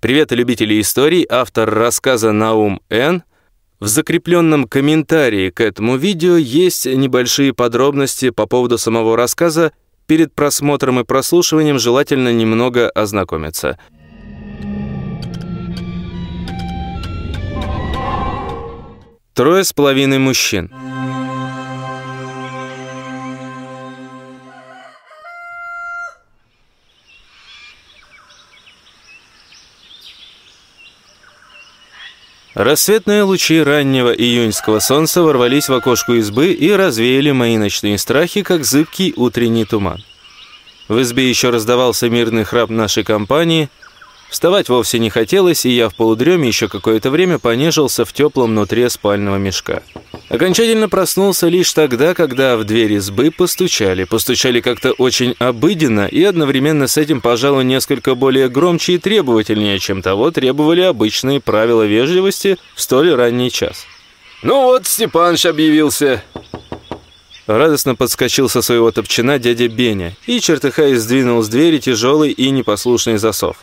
Привет, любители историй, автор рассказа Наум Н. В закрепленном комментарии к этому видео есть небольшие подробности по поводу самого рассказа. Перед просмотром и прослушиванием желательно немного ознакомиться. Трое с половиной мужчин. Рассветные лучи раннего июньского солнца ворвались в окошко избы и развеяли мои ночные страхи, как зыбкий утренний туман. В избе еще раздавался мирный храп нашей компании – Вставать вовсе не хотелось, и я в полудреме еще какое-то время понежился в теплом нутре спального мешка. Окончательно проснулся лишь тогда, когда в двери избы постучали. Постучали как-то очень обыденно и одновременно с этим, пожалуй, несколько более громче и требовательнее, чем того требовали обычные правила вежливости в столь ранний час. «Ну вот, Степаныч объявился», Радостно подскочил со своего топчина дядя Беня и, чертыхаясь, сдвинул с двери тяжелый и непослушный засов.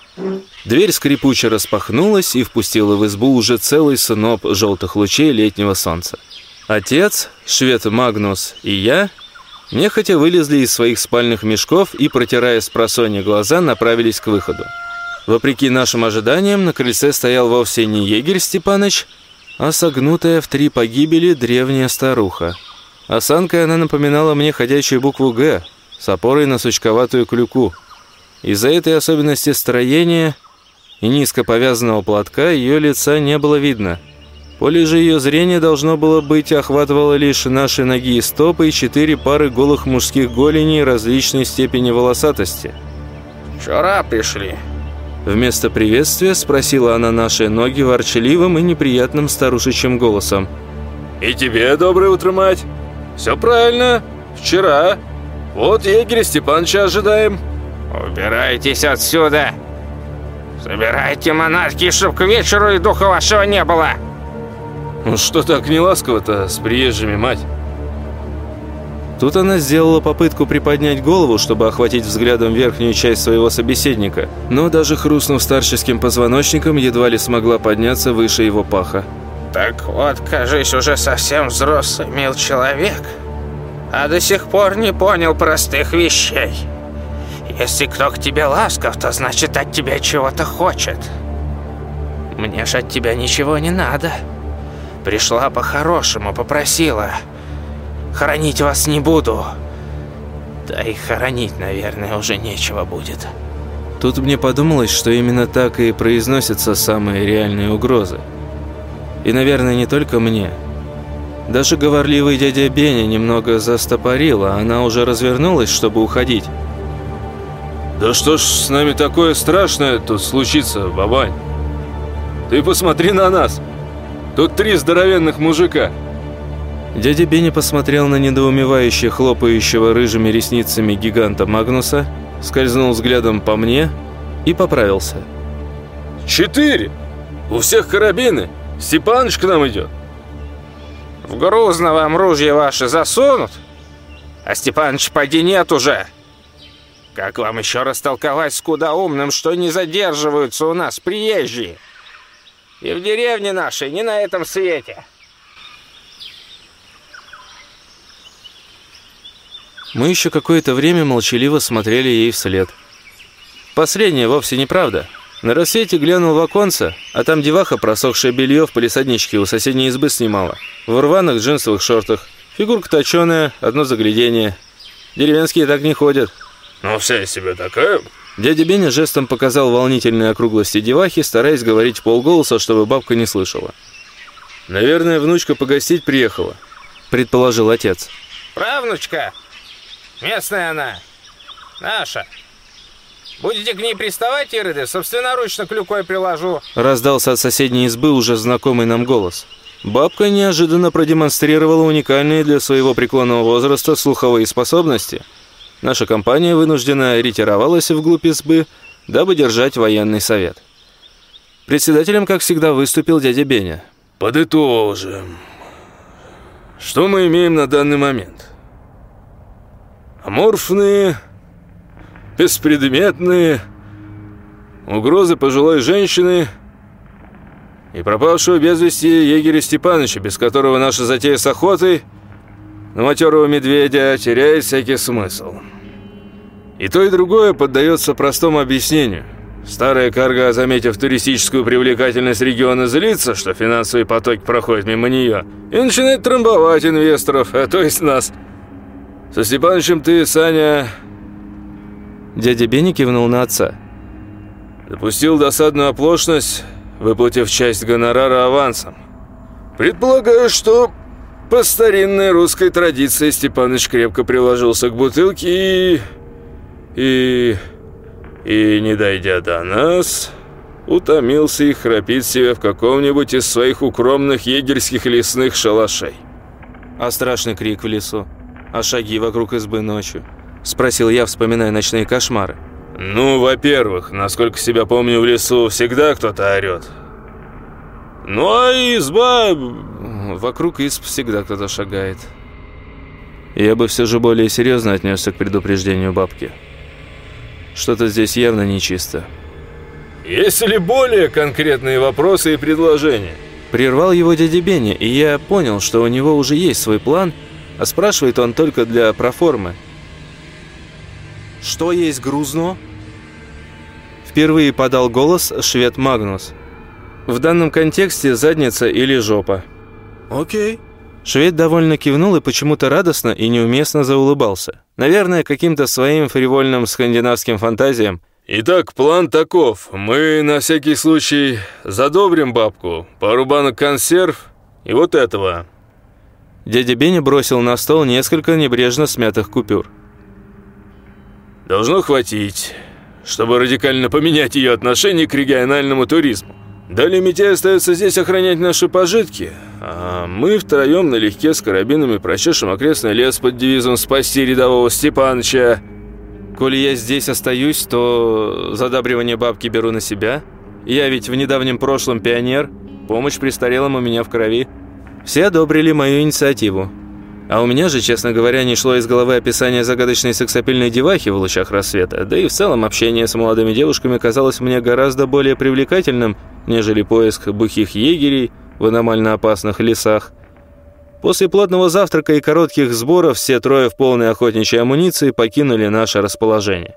Дверь скрипуче распахнулась и впустила в избу уже целый сыноп желтых лучей летнего солнца. Отец, швед Магнус и я нехотя вылезли из своих спальных мешков и, протирая с просонья глаза, направились к выходу. Вопреки нашим ожиданиям, на крыльце стоял вовсе не егерь Степаныч, а согнутая в три погибели древняя старуха – Осанкой она напоминала мне ходячую букву «Г» с опорой на сучковатую клюку. Из-за этой особенности строения и низко повязанного платка ее лица не было видно. Поле же ее зрения должно было быть охватывало лишь наши ноги и стопы и четыре пары голых мужских голеней различной степени волосатости. «Вчера пришли?» Вместо приветствия спросила она наши ноги ворчаливым и неприятным старушечьим голосом. «И тебе доброе утро, мать!» «Все правильно. Вчера. Вот егеря Степановича ожидаем». «Убирайтесь отсюда! Собирайте монархи, чтоб к вечеру и духа вашего не было!» «Ну что так неласково-то с приезжими, мать?» Тут она сделала попытку приподнять голову, чтобы охватить взглядом верхнюю часть своего собеседника, но даже хрустнув старческим позвоночником, едва ли смогла подняться выше его паха. Так вот, кажись, уже совсем взрослый мил человек, а до сих пор не понял простых вещей. Если кто к тебе ласков, то значит от тебя чего-то хочет. Мне ж от тебя ничего не надо. Пришла по-хорошему, попросила. Хоронить вас не буду. Да и хоронить, наверное, уже нечего будет. Тут мне подумалось, что именно так и произносятся самые реальные угрозы. И, наверное, не только мне. Даже говорливый дядя Беня немного застопорила, она уже развернулась, чтобы уходить. «Да что ж с нами такое страшное тут случится, бабань? Ты посмотри на нас! Тут три здоровенных мужика!» Дядя Беня посмотрел на недоумевающего, хлопающего рыжими ресницами гиганта Магнуса, скользнул взглядом по мне и поправился. «Четыре! У всех карабины! Степаныч к нам идет. В Грузно вам ружья ваши засунут, а Степаныч поди нет уже. Как вам еще растолковать скуда умным, что не задерживаются у нас приезжие? И в деревне нашей, не на этом свете. Мы еще какое-то время молчаливо смотрели ей вслед. Последнее вовсе неправда. На рассвете глянул в оконце, а там деваха просохшее белье в полисадничке у соседней избы снимала. В рваных джинсовых шортах. Фигурка точеная, одно заглядение. Деревенские так не ходят. «Ну, вся из себя такая...» Дядя Беня жестом показал волнительные округлости девахи, стараясь говорить полголоса, чтобы бабка не слышала. «Наверное, внучка погостить приехала», — предположил отец. «Правнучка? Местная она. Наша». Будете к ней приставать, Ироды, собственноручно клюкой приложу. Раздался от соседней избы уже знакомый нам голос. Бабка неожиданно продемонстрировала уникальные для своего преклонного возраста слуховые способности. Наша компания вынуждена ретировалась вглубь избы, дабы держать военный совет. Председателем, как всегда, выступил дядя Беня. «Подытожим. Что мы имеем на данный момент? Аморфные беспредметные, угрозы пожилой женщины и пропавшего без вести егеря Степаныча, без которого наша затея с охотой на матерого медведя теряет всякий смысл. И то, и другое поддается простому объяснению. Старая карга, заметив туристическую привлекательность региона, злится, что финансовые потоки проходят мимо нее, и начинает трамбовать инвесторов, а то есть нас. Со Степанычем ты, Саня... Дядя Бенни кивнул на отца. Допустил досадную оплошность, выплатив часть гонорара авансом. Предполагаю, что по старинной русской традиции Степаныч крепко приложился к бутылке и... и... и, не дойдя до нас, утомился и храпит себе в каком-нибудь из своих укромных егерских лесных шалашей. А страшный крик в лесу? А шаги вокруг избы ночью? Спросил я, вспоминая ночные кошмары. Ну, во-первых, насколько себя помню, в лесу всегда кто-то орет. Ну, а изба... Вокруг изб всегда кто-то шагает. Я бы все же более серьезно отнесся к предупреждению бабки. Что-то здесь явно нечисто. Есть ли более конкретные вопросы и предложения? Прервал его дядя Беня, и я понял, что у него уже есть свой план, а спрашивает он только для проформы. «Что есть грузно?» Впервые подал голос швед Магнус. В данном контексте задница или жопа. «Окей». Швед довольно кивнул и почему-то радостно и неуместно заулыбался. Наверное, каким-то своим фривольным скандинавским фантазиям. «Итак, план таков. Мы на всякий случай задобрим бабку, пару банок консерв и вот этого». Дядя Беня бросил на стол несколько небрежно смятых купюр. «Должно хватить чтобы радикально поменять ее отношение к региональному туризму. Далее Митяй остается здесь охранять наши пожитки, мы втроем налегке с карабинами прочешем окрестный лес под девизом «Спасти рядового Степаныча». Коли я здесь остаюсь, то задабривание бабки беру на себя. Я ведь в недавнем прошлом пионер, помощь престарелым у меня в крови. Все одобрили мою инициативу. А у меня же, честно говоря, не шло из головы описание загадочной сексапильной девахи в лучах рассвета, да и в целом общение с молодыми девушками казалось мне гораздо более привлекательным, нежели поиск бухих егерей в аномально опасных лесах. После плотного завтрака и коротких сборов все трое в полной охотничьей амуниции покинули наше расположение.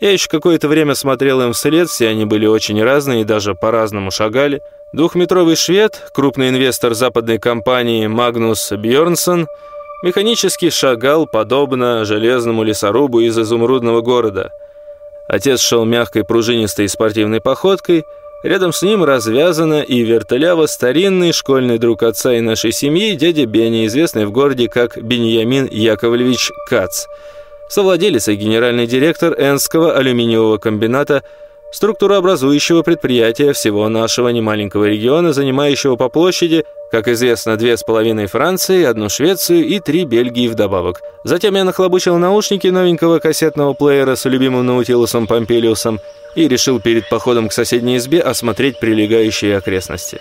Я еще какое-то время смотрел им вслед, все они были очень разные и даже по-разному шагали. Двухметровый швед, крупный инвестор западной компании Магнус Бьернсон – механически шагал, подобно железному лесорубу из изумрудного города. Отец шел мягкой пружинистой спортивной походкой, рядом с ним развязано и вертоляво старинный школьный друг отца и нашей семьи, дядя Беня, известный в городе как Беньямин Яковлевич Кац, совладелец и генеральный директор Энского алюминиевого комбината – структурообразующего предприятия всего нашего немаленького региона, занимающего по площади, как известно, две с половиной Франции, одну Швецию и три Бельгии вдобавок. Затем я нахлобучил наушники новенького кассетного плеера с любимым Наутилусом Помпилиусом и решил перед походом к соседней избе осмотреть прилегающие окрестности.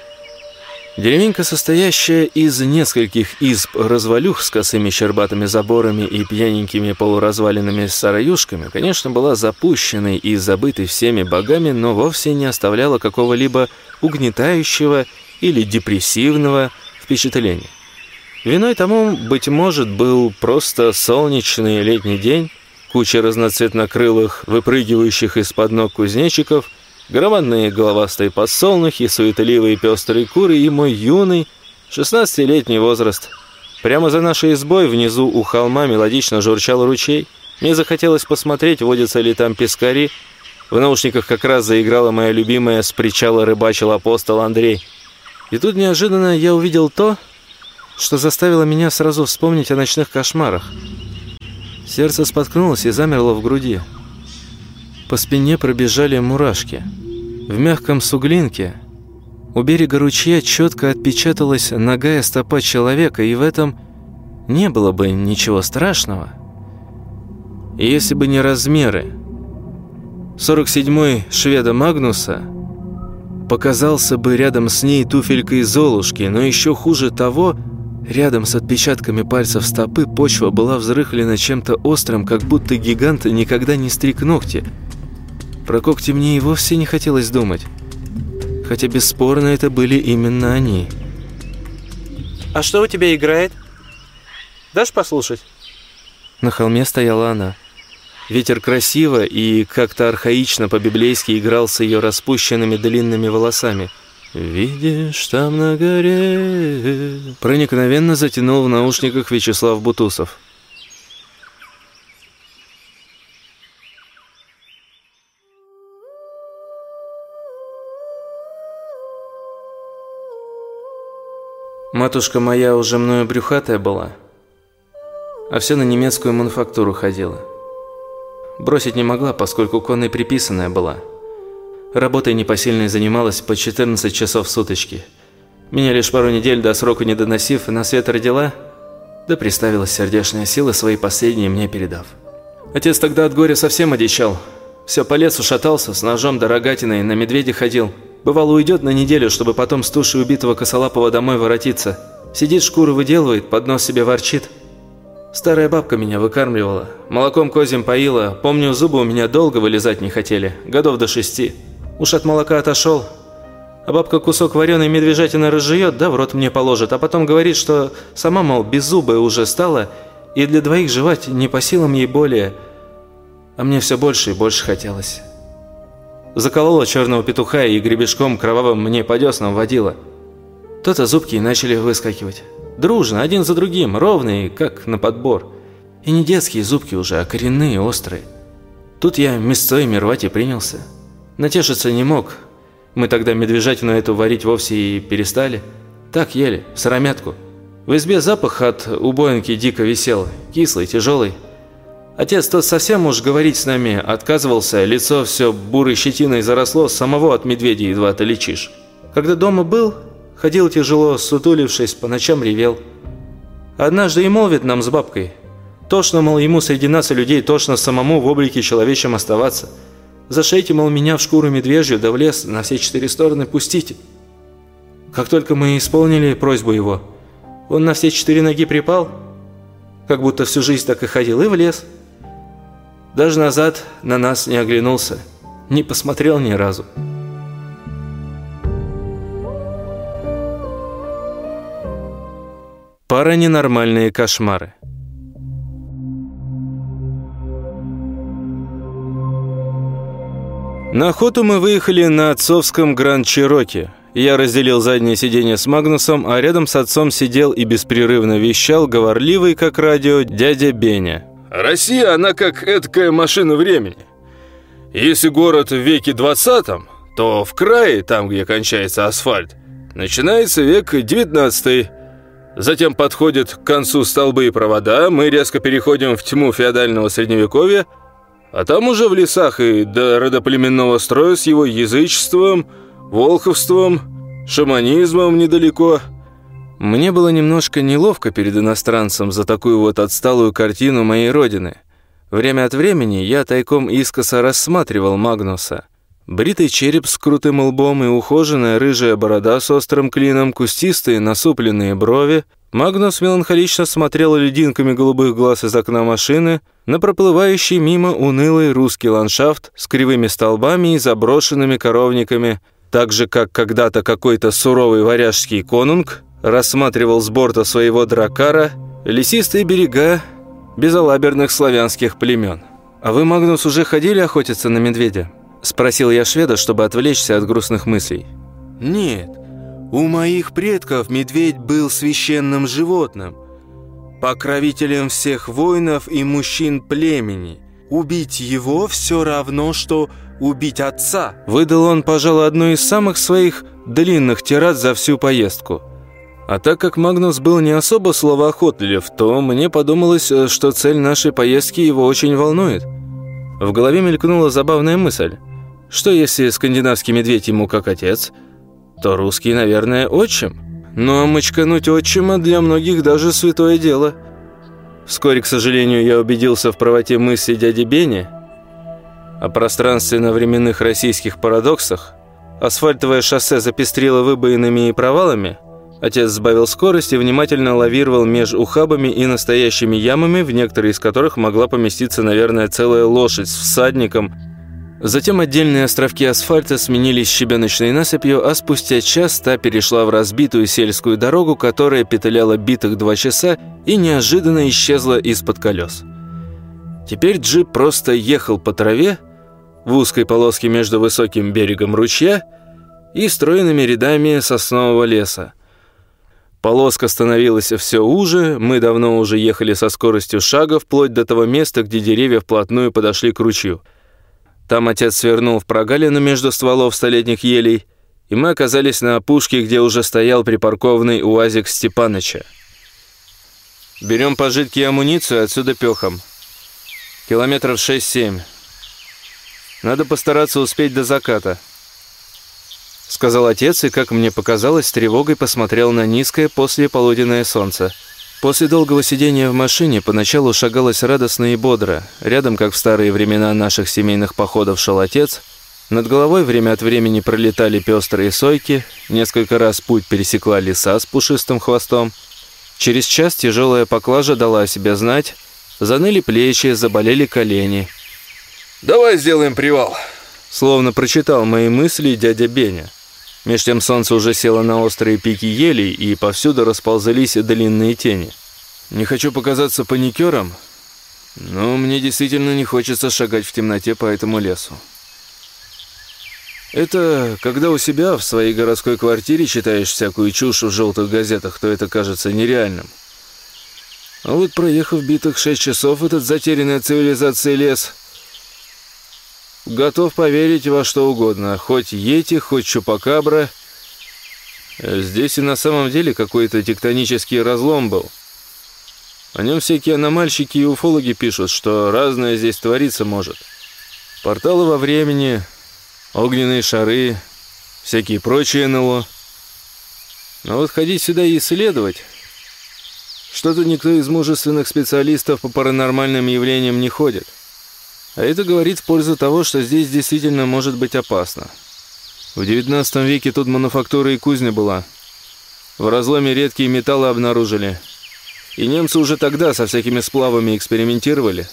Деревенька, состоящая из нескольких изб-развалюх с косыми щербатыми заборами и пьяненькими полуразваленными сараюшками, конечно, была запущенной и забытой всеми богами, но вовсе не оставляла какого-либо угнетающего или депрессивного впечатления. Виной тому, быть может, был просто солнечный летний день, куча разноцветнокрылых, выпрыгивающих из-под ног кузнечиков – громадные головастые подсолнухи, суетливые пестрые куры и мой юный, 16-летний возраст. Прямо за нашей избой внизу у холма мелодично журчал ручей. Мне захотелось посмотреть, водятся ли там пескари. В наушниках как раз заиграла моя любимая с причала рыбачил апостол Андрей. И тут неожиданно я увидел то, что заставило меня сразу вспомнить о ночных кошмарах. Сердце споткнулось и замерло в груди. По спине пробежали мурашки. В мягком суглинке у берега ручья четко отпечаталась ногая стопа человека, и в этом не было бы ничего страшного, если бы не размеры. 47-й шведа Магнуса показался бы рядом с ней туфелькой Золушки, но еще хуже того, рядом с отпечатками пальцев стопы почва была взрыхлена чем-то острым, как будто гигант никогда не стриг ногти – Про когти мне и вовсе не хотелось думать. Хотя бесспорно это были именно они. «А что у тебя играет? Дашь послушать?» На холме стояла она. Ветер красиво и как-то архаично по-библейски играл с ее распущенными длинными волосами. «Видишь, там на горе...» Проникновенно затянул в наушниках Вячеслав Бутусов. Матушка моя уже мною брюхатая была, а все на немецкую мануфактуру ходила. Бросить не могла, поскольку конной приписанная была. Работой непосильной занималась по 14 часов в суточки. Меня лишь пару недель до срока не доносив, на свет родила, да приставилась сердечная сила, свои последние мне передав. Отец тогда от горя совсем одичал. Все по лесу шатался, с ножом да рогатиной на медведя ходил – Бывало, уйдет на неделю, чтобы потом с тушей убитого косолапого домой воротиться. Сидит, шкуру выделывает, под нос себе ворчит. Старая бабка меня выкармливала, молоком козьим поила. Помню, зубы у меня долго вылезать не хотели, годов до шести. Уж от молока отошел. А бабка кусок вареной медвежатины разжует, да в рот мне положит, а потом говорит, что сама, мол, беззубая уже стала, и для двоих жевать не по силам ей более. А мне все больше и больше хотелось. Заколола черного петуха и гребешком кровавым мне по деснам водила. То-то зубки начали выскакивать. Дружно, один за другим, ровные, как на подбор. И не детские зубки уже, а коренные, острые. Тут я мясцой рвать и принялся. Натешиться не мог. Мы тогда медвежатину эту варить вовсе и перестали. Так ели, сыромятку. В избе запах от убоинки дико висел, кислый, тяжелый. Отец тот совсем уж говорить с нами отказывался, лицо все бурой щетиной заросло, самого от медведя едва отличишь. Когда дома был, ходил тяжело, сутулившись, по ночам ревел. Однажды и молвит нам с бабкой. Тошно, мол, ему среди нас и людей тошно самому в облике человечем оставаться. Зашейте, мол, меня в шкуру медвежью, да в лес на все четыре стороны пустите. Как только мы исполнили просьбу его, он на все четыре ноги припал, как будто всю жизнь так и ходил, и в лес – даже назад на нас не оглянулся, не посмотрел ни разу. Пара ненормальные кошмары. На охоту мы выехали на отцовском Гранд Чироке. Я разделил заднее сиденье с Магнусом, а рядом с отцом сидел и беспрерывно вещал говорливый, как радио, дядя Беня. Россия, она как эткая машина времени. Если город в веке 20 то в крае, там, где кончается асфальт, начинается век 19 Затем подходят к концу столбы и провода, мы резко переходим в тьму феодального средневековья, а там уже в лесах и до родоплеменного строя с его язычеством, волховством, шаманизмом недалеко – мне было немножко неловко перед иностранцем за такую вот отсталую картину моей родины. Время от времени я тайком искоса рассматривал Магнуса. Бритый череп с крутым лбом и ухоженная рыжая борода с острым клином, кустистые насупленные брови. Магнус меланхолично смотрел лединками голубых глаз из окна машины на проплывающий мимо унылый русский ландшафт с кривыми столбами и заброшенными коровниками, так же, как когда-то какой-то суровый варяжский конунг рассматривал с борта своего дракара лесистые берега безалаберных славянских племен. «А вы, Магнус, уже ходили охотиться на медведя?» Спросил я шведа, чтобы отвлечься от грустных мыслей. «Нет, у моих предков медведь был священным животным, покровителем всех воинов и мужчин племени. Убить его все равно, что убить отца». Выдал он, пожалуй, одну из самых своих длинных тират за всю поездку – а так как Магнус был не особо словоохотлив, то мне подумалось, э, что цель нашей поездки его очень волнует. В голове мелькнула забавная мысль. Что если скандинавский медведь ему как отец, то русский, наверное, отчим? А мочкануть отчима для многих даже святое дело. Вскоре, к сожалению, я убедился в правоте мысли дяди Бени о пространственно-временных российских парадоксах. Асфальтовое шоссе запестрило выбоинами и провалами – Отец сбавил скорость и внимательно лавировал между ухабами и настоящими ямами, в некоторые из которых могла поместиться, наверное, целая лошадь с всадником, Затем отдельные островки асфальта сменились щебеночной насыпью, а спустя час та перешла в разбитую сельскую дорогу, которая петляла битых два часа и неожиданно исчезла из-под колес. Теперь джип просто ехал по траве в узкой полоске между высоким берегом ручья и стройными рядами соснового леса. Полоска становилась все уже, мы давно уже ехали со скоростью шага вплоть до того места, где деревья вплотную подошли к ручью. Там отец свернул в прогалину между стволов столетних елей, и мы оказались на опушке, где уже стоял припаркованный УАЗик Степаныча. «Берем пожитки и амуницию, отсюда пехом. Километров 6-7. Надо постараться успеть до заката», — сказал отец, и, как мне показалось, с тревогой посмотрел на низкое послеполуденное солнце — После долгого сидения в машине поначалу шагалось радостно и бодро. Рядом, как в старые времена наших семейных походов, шел отец. Над головой время от времени пролетали пестрые сойки. Несколько раз путь пересекла лиса с пушистым хвостом. Через час тяжелая поклажа дала о себе знать. Заныли плечи, заболели колени. «Давай сделаем привал», словно прочитал мои мысли дядя Беня. Меж тем солнце уже село на острые пики елей, и повсюду расползались длинные тени. Не хочу показаться паникером, но мне действительно не хочется шагать в темноте по этому лесу. Это когда у себя в своей городской квартире читаешь всякую чушь в желтых газетах, то это кажется нереальным. А вот проехав битых шесть часов этот затерянный от цивилизации лес – Готов поверить во что угодно, хоть Йети, хоть Чупакабра. Здесь и на самом деле какой-то тектонический разлом был. О нем всякие аномальщики и уфологи пишут, что разное здесь твориться может. Порталы во времени, огненные шары, всякие прочие НЛО. Но вот ходить сюда и исследовать... Что-то никто из мужественных специалистов по паранормальным явлениям не ходит. А это говорит в пользу того, что здесь действительно может быть опасно. В XIX веке тут мануфактура и кузня была. В разломе редкие металлы обнаружили. И немцы уже тогда со всякими сплавами экспериментировали.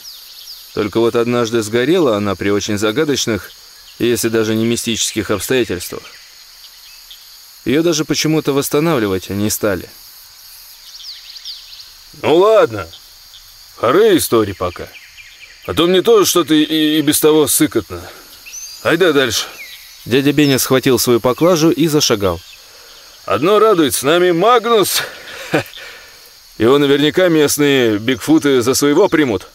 Только вот однажды сгорела она при очень загадочных, если даже не мистических обстоятельствах. Ее даже почему-то восстанавливать не стали. «Ну ладно, хоры истории пока». А то мне тоже что-то и, и без того сыкотно. Айда дальше. Дядя Беня схватил свою поклажу и зашагал. Одно радует, с нами Магнус. Его наверняка местные бигфуты за своего примут.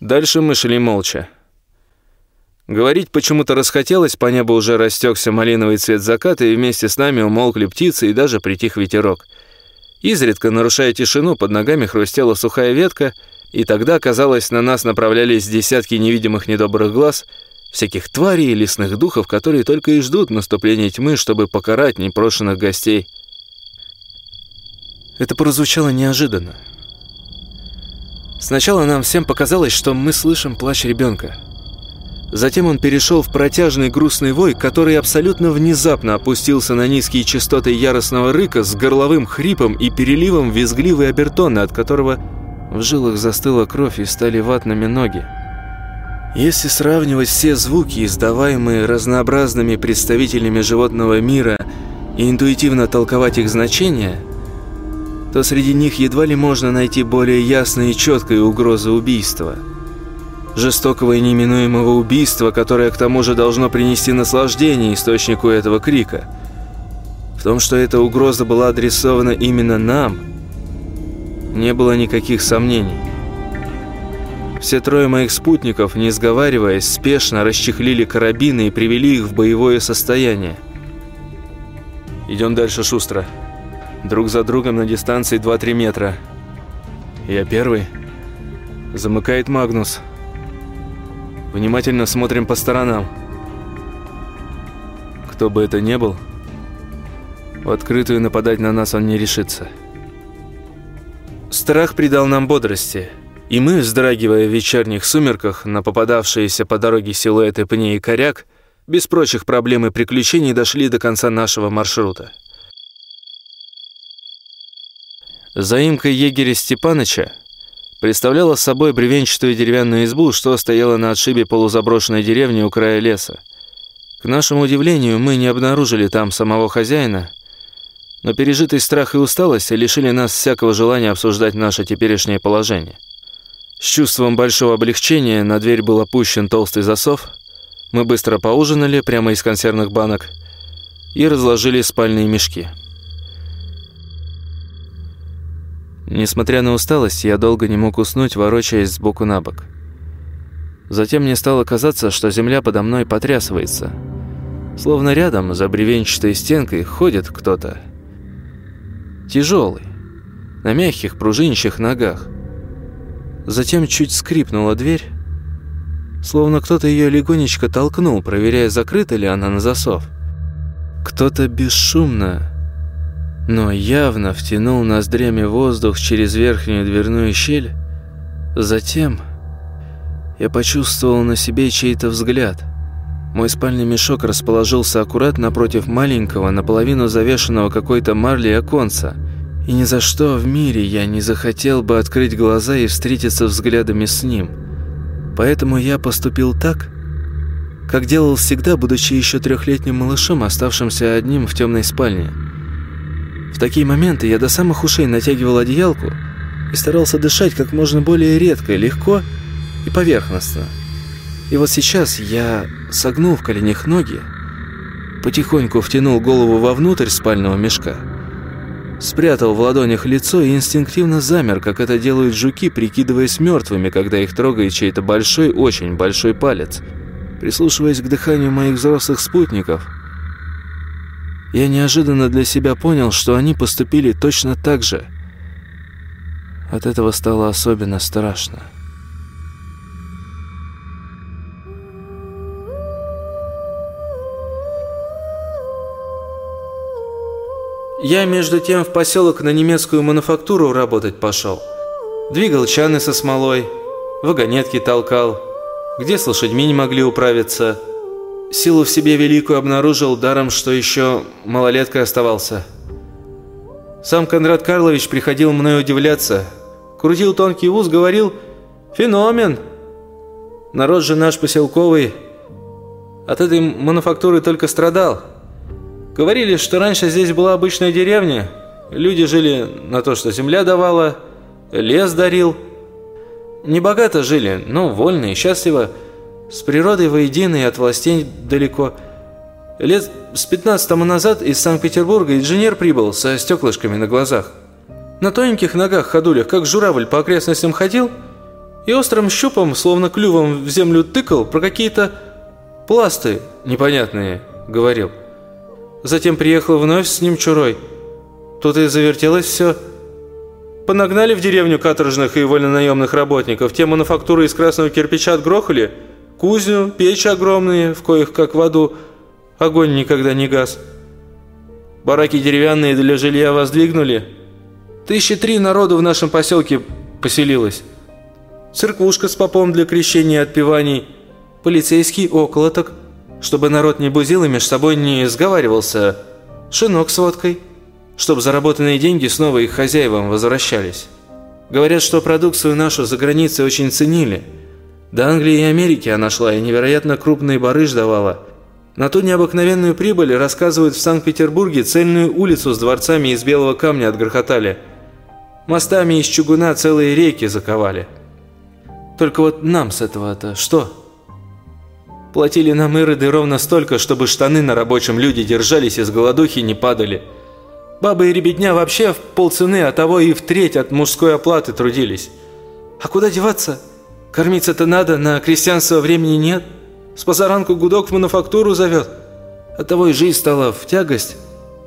Дальше мы шли молча. Говорить почему-то расхотелось, по небу уже растекся малиновый цвет заката, и вместе с нами умолкли птицы и даже притих ветерок. Изредка, нарушая тишину, под ногами хрустела сухая ветка — и тогда, казалось, на нас направлялись десятки невидимых недобрых глаз, всяких тварей и лесных духов, которые только и ждут наступления тьмы, чтобы покарать непрошенных гостей. Это прозвучало неожиданно. Сначала нам всем показалось, что мы слышим плач ребенка. Затем он перешел в протяжный грустный вой, который абсолютно внезапно опустился на низкие частоты яростного рыка с горловым хрипом и переливом визгливой обертоны, от которого в жилах застыла кровь и стали ватными ноги. Если сравнивать все звуки, издаваемые разнообразными представителями животного мира, и интуитивно толковать их значение, то среди них едва ли можно найти более ясные и четкие угрозы убийства. Жестокого и неминуемого убийства, которое к тому же должно принести наслаждение источнику этого крика. В том, что эта угроза была адресована именно нам – не было никаких сомнений. Все трое моих спутников, не сговариваясь, спешно расчехлили карабины и привели их в боевое состояние. Идем дальше шустро. Друг за другом на дистанции 2-3 метра. Я первый. Замыкает Магнус. Внимательно смотрим по сторонам. Кто бы это ни был, в открытую нападать на нас он не решится. Страх придал нам бодрости, и мы, вздрагивая в вечерних сумерках на попадавшиеся по дороге силуэты пней и коряк, без прочих проблем и приключений дошли до конца нашего маршрута. Заимкой егеря Степаныча представляла собой бревенчатую деревянную избу, что стояла на отшибе полузаброшенной деревни у края леса. К нашему удивлению, мы не обнаружили там самого хозяина, но пережитый страх и усталость лишили нас всякого желания обсуждать наше теперешнее положение. С чувством большого облегчения на дверь был опущен толстый засов. Мы быстро поужинали прямо из консервных банок и разложили спальные мешки. Несмотря на усталость, я долго не мог уснуть, ворочаясь сбоку на бок. Затем мне стало казаться, что земля подо мной потрясывается. Словно рядом, за бревенчатой стенкой, ходит кто-то. Тяжелый, на мягких пружинищих ногах. Затем чуть скрипнула дверь, словно кто-то ее легонечко толкнул, проверяя, закрыта ли она на засов. Кто-то бесшумно но явно втянул ноздрями воздух через верхнюю дверную щель. Затем я почувствовал на себе чей-то взгляд. Мой спальный мешок расположился аккуратно напротив маленького, наполовину завешенного какой-то марлей оконца. И ни за что в мире я не захотел бы открыть глаза и встретиться взглядами с ним. Поэтому я поступил так, как делал всегда, будучи еще трехлетним малышом, оставшимся одним в темной спальне. В такие моменты я до самых ушей натягивал одеялку и старался дышать как можно более редко, легко и поверхностно. И вот сейчас я, согнул в коленях ноги, потихоньку втянул голову вовнутрь спального мешка, спрятал в ладонях лицо и инстинктивно замер, как это делают жуки, прикидываясь мертвыми, когда их трогает чей-то большой, очень большой палец. Прислушиваясь к дыханию моих взрослых спутников – я неожиданно для себя понял, что они поступили точно так же. От этого стало особенно страшно. Я, между тем, в поселок на немецкую мануфактуру работать пошел. Двигал чаны со смолой, вагонетки толкал, где с лошадьми не могли управиться – Силу в себе великую обнаружил, даром, что еще малолеткой оставался. Сам Конрад Карлович приходил мной удивляться. Крутил тонкий ус, говорил «Феномен!» Народ же наш поселковый от этой мануфактуры только страдал. Говорили, что раньше здесь была обычная деревня. Люди жили на то, что земля давала, лес дарил. Небогато жили, но вольно и счастливо – с природой воедино и от властей далеко. Лет с 15 тому назад из Санкт-Петербурга инженер прибыл со стеклышками на глазах. На тоненьких ногах-ходулях, как журавль по окрестностям ходил, и острым щупом, словно клювом в землю тыкал, про какие-то пласты непонятные говорил. Затем приехал вновь с ним чурой. Тут и завертелось все. Понагнали в деревню каторжных и вольнонаемных работников, те мануфактуры из красного кирпича отгрохали – Кузню, печь огромные, в коих, как в аду, огонь никогда не гас. Бараки деревянные для жилья воздвигнули. Тысячи три народу в нашем поселке поселилось. Церквушка с попом для крещения и отпеваний. Полицейский околоток, чтобы народ не бузил и между собой не сговаривался. Шинок с водкой, чтобы заработанные деньги снова их хозяевам возвращались. Говорят, что продукцию нашу за границей очень ценили – до Англии и Америки она шла и невероятно крупные барыш давала. На ту необыкновенную прибыль, рассказывают, в Санкт-Петербурге цельную улицу с дворцами из белого камня отгрохотали. Мостами из чугуна целые реки заковали. Только вот нам с этого-то что? Платили нам ироды ровно столько, чтобы штаны на рабочем люди держались и с голодухи не падали. Бабы и ребятня вообще в полцены, а того и в треть от мужской оплаты трудились. А куда деваться? Кормиться-то надо, на крестьянство времени нет. С позаранку гудок в мануфактуру зовет. Оттого и жизнь стала в тягость.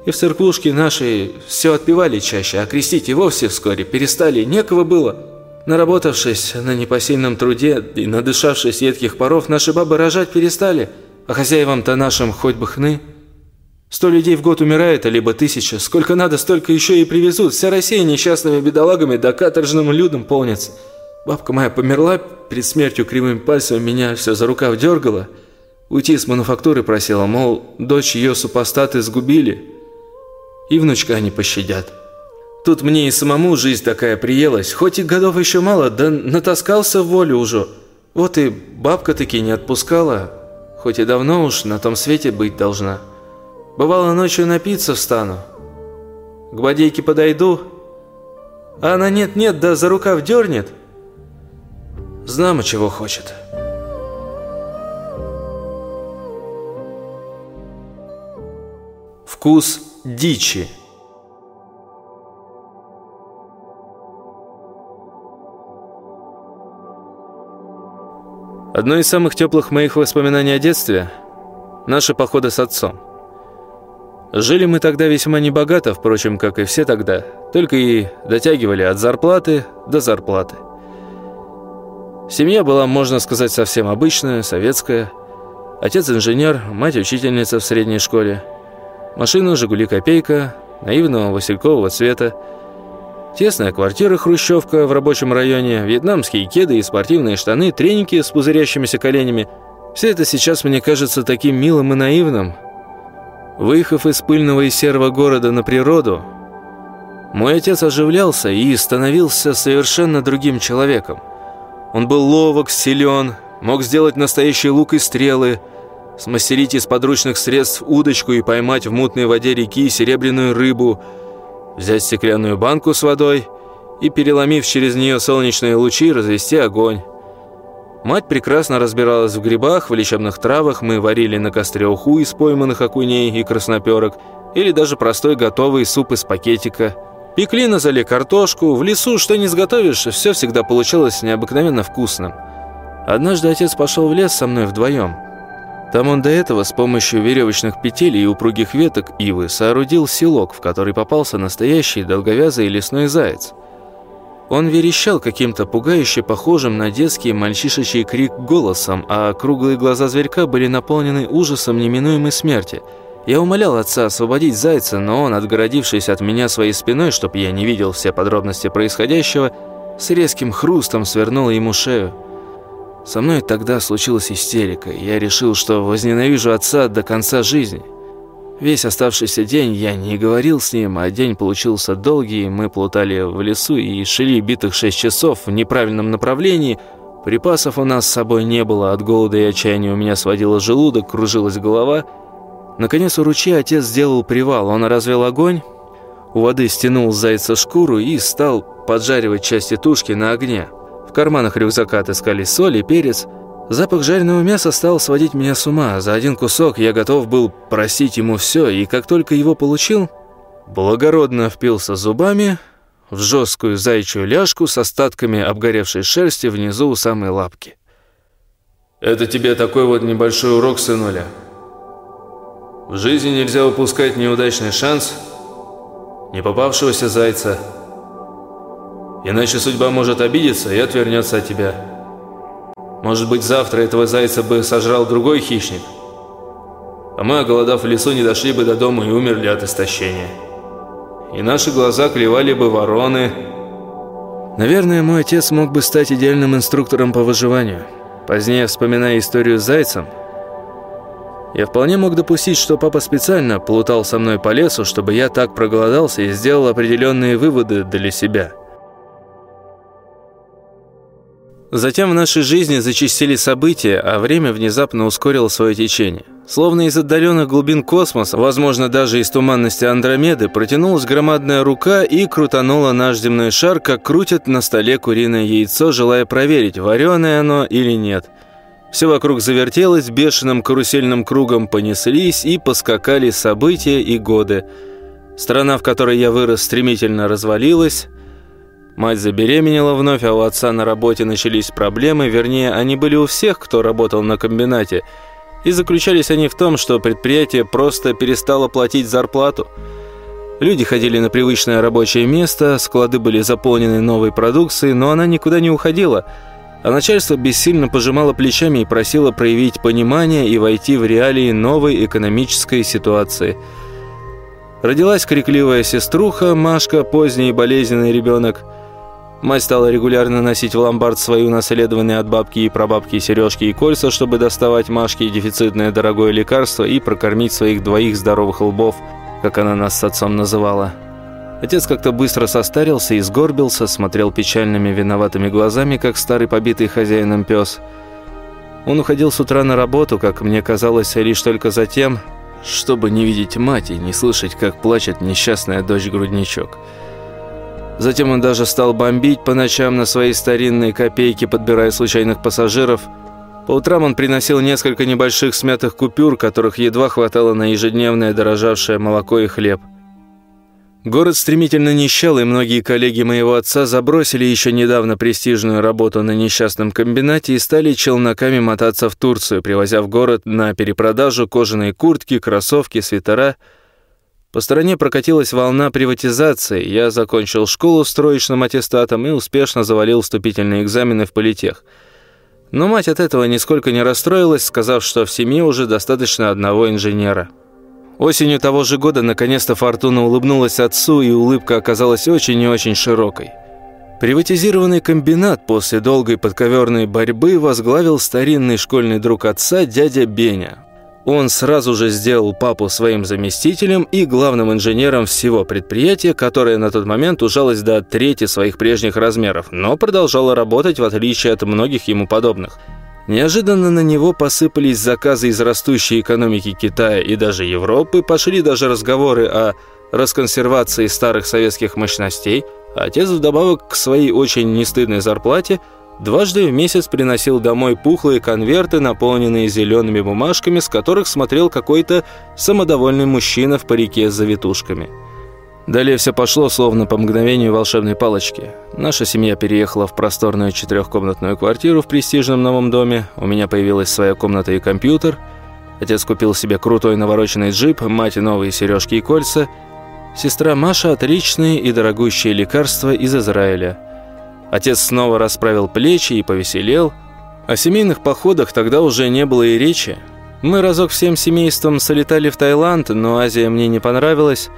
И в церквушке нашей все отпевали чаще, а крестить и вовсе вскоре перестали, некого было. Наработавшись на непосильном труде и надышавшись едких паров, наши бабы рожать перестали, а хозяевам-то нашим хоть бы хны. Сто людей в год умирает, а либо тысяча. Сколько надо, столько еще и привезут. Вся Россия несчастными бедолагами да каторжным людом полнится. Бабка моя померла перед смертью кривым пальцем, меня все за рукав дергала. Уйти с мануфактуры просила, мол, дочь ее супостаты сгубили. И внучка они пощадят. Тут мне и самому жизнь такая приелась. Хоть и годов еще мало, да натаскался в волю уже. Вот и бабка таки не отпускала, хоть и давно уж на том свете быть должна. Бывало, ночью напиться встану. К бодейке подойду, а она нет-нет, да за рукав дернет. Знамо, чего хочет. Вкус дичи. Одно из самых теплых моих воспоминаний о детстве – наши походы с отцом. Жили мы тогда весьма небогато, впрочем, как и все тогда, только и дотягивали от зарплаты до зарплаты. Семья была, можно сказать, совсем обычная, советская. Отец инженер, мать учительница в средней школе. Машина «Жигули Копейка», наивного василькового цвета – Тесная квартира-хрущевка в рабочем районе, вьетнамские кеды и спортивные штаны, треники с пузырящимися коленями. Все это сейчас мне кажется таким милым и наивным. Выехав из пыльного и серого города на природу, мой отец оживлялся и становился совершенно другим человеком. Он был ловок, силен, мог сделать настоящий лук и стрелы, смастерить из подручных средств удочку и поймать в мутной воде реки серебряную рыбу – взять стеклянную банку с водой и, переломив через нее солнечные лучи, развести огонь. Мать прекрасно разбиралась в грибах, в лечебных травах, мы варили на костре уху из пойманных окуней и красноперок, или даже простой готовый суп из пакетика. Пекли на зале картошку, в лесу что не сготовишь, все всегда получалось необыкновенно вкусным. Однажды отец пошел в лес со мной вдвоем – там он до этого с помощью веревочных петель и упругих веток ивы соорудил селок, в который попался настоящий долговязый лесной заяц. Он верещал каким-то пугающе похожим на детский мальчишечий крик голосом, а круглые глаза зверька были наполнены ужасом неминуемой смерти. Я умолял отца освободить зайца, но он, отгородившись от меня своей спиной, чтобы я не видел все подробности происходящего, с резким хрустом свернул ему шею. Со мной тогда случилась истерика, и я решил, что возненавижу отца до конца жизни. Весь оставшийся день я не говорил с ним, а день получился долгий, мы плутали в лесу и шли битых шесть часов в неправильном направлении. Припасов у нас с собой не было, от голода и отчаяния у меня сводило желудок, кружилась голова. Наконец у ручья отец сделал привал, он развел огонь, у воды стянул зайца шкуру и стал поджаривать части тушки на огне. В карманах рюкзака отыскались соль и перец. Запах жареного мяса стал сводить меня с ума. За один кусок я готов был просить ему все, и как только его получил, благородно впился зубами в жесткую зайчью ляжку с остатками обгоревшей шерсти внизу у самой лапки. «Это тебе такой вот небольшой урок, сынуля. В жизни нельзя упускать неудачный шанс, не попавшегося зайца». Иначе судьба может обидеться и отвернется от тебя. Может быть, завтра этого зайца бы сожрал другой хищник, а мы, оголодав в лесу, не дошли бы до дома и умерли от истощения. И наши глаза клевали бы вороны. Наверное, мой отец мог бы стать идеальным инструктором по выживанию. Позднее, вспоминая историю с зайцем, я вполне мог допустить, что папа специально плутал со мной по лесу, чтобы я так проголодался и сделал определенные выводы для себя – Затем в нашей жизни зачастили события, а время внезапно ускорило свое течение. Словно из отдаленных глубин космоса, возможно, даже из туманности Андромеды, протянулась громадная рука и крутанула наш земной шар, как крутят на столе куриное яйцо, желая проверить, вареное оно или нет. Все вокруг завертелось, бешеным карусельным кругом понеслись и поскакали события и годы. Страна, в которой я вырос, стремительно развалилась, Мать забеременела вновь, а у отца на работе начались проблемы, вернее, они были у всех, кто работал на комбинате. И заключались они в том, что предприятие просто перестало платить зарплату. Люди ходили на привычное рабочее место, склады были заполнены новой продукцией, но она никуда не уходила. А начальство бессильно пожимало плечами и просило проявить понимание и войти в реалии новой экономической ситуации. Родилась крикливая сеструха, Машка, поздний и болезненный ребенок – Мать стала регулярно носить в ломбард свои унаследованные от бабки и прабабки сережки и кольца, чтобы доставать Машке дефицитное дорогое лекарство и прокормить своих двоих здоровых лбов, как она нас с отцом называла. Отец как-то быстро состарился и сгорбился, смотрел печальными виноватыми глазами, как старый побитый хозяином пес. Он уходил с утра на работу, как мне казалось, лишь только за тем, чтобы не видеть мать и не слышать, как плачет несчастная дочь-грудничок. Затем он даже стал бомбить по ночам на своей старинной копейке, подбирая случайных пассажиров. По утрам он приносил несколько небольших смятых купюр, которых едва хватало на ежедневное дорожавшее молоко и хлеб. Город стремительно нищал, и многие коллеги моего отца забросили еще недавно престижную работу на несчастном комбинате и стали челноками мотаться в Турцию, привозя в город на перепродажу кожаные куртки, кроссовки, свитера – по стране прокатилась волна приватизации. Я закончил школу с троечным аттестатом и успешно завалил вступительные экзамены в политех. Но мать от этого нисколько не расстроилась, сказав, что в семье уже достаточно одного инженера. Осенью того же года наконец-то Фортуна улыбнулась отцу, и улыбка оказалась очень и очень широкой. Приватизированный комбинат после долгой подковерной борьбы возглавил старинный школьный друг отца дядя Беня. Он сразу же сделал папу своим заместителем и главным инженером всего предприятия, которое на тот момент ужалось до трети своих прежних размеров, но продолжало работать в отличие от многих ему подобных. Неожиданно на него посыпались заказы из растущей экономики Китая и даже Европы, пошли даже разговоры о расконсервации старых советских мощностей, отец вдобавок к своей очень нестыдной зарплате – Дважды в месяц приносил домой пухлые конверты, наполненные зелеными бумажками, с которых смотрел какой-то самодовольный мужчина в парике с завитушками. Далее все пошло, словно по мгновению волшебной палочки. Наша семья переехала в просторную четырехкомнатную квартиру в престижном новом доме. У меня появилась своя комната и компьютер. Отец купил себе крутой навороченный джип, мать новые сережки и кольца. Сестра Маша отличные и дорогущие лекарства из Израиля – Отец снова расправил плечи и повеселел. О семейных походах тогда уже не было и речи. Мы разок всем семейством солетали в Таиланд, но Азия мне не понравилась,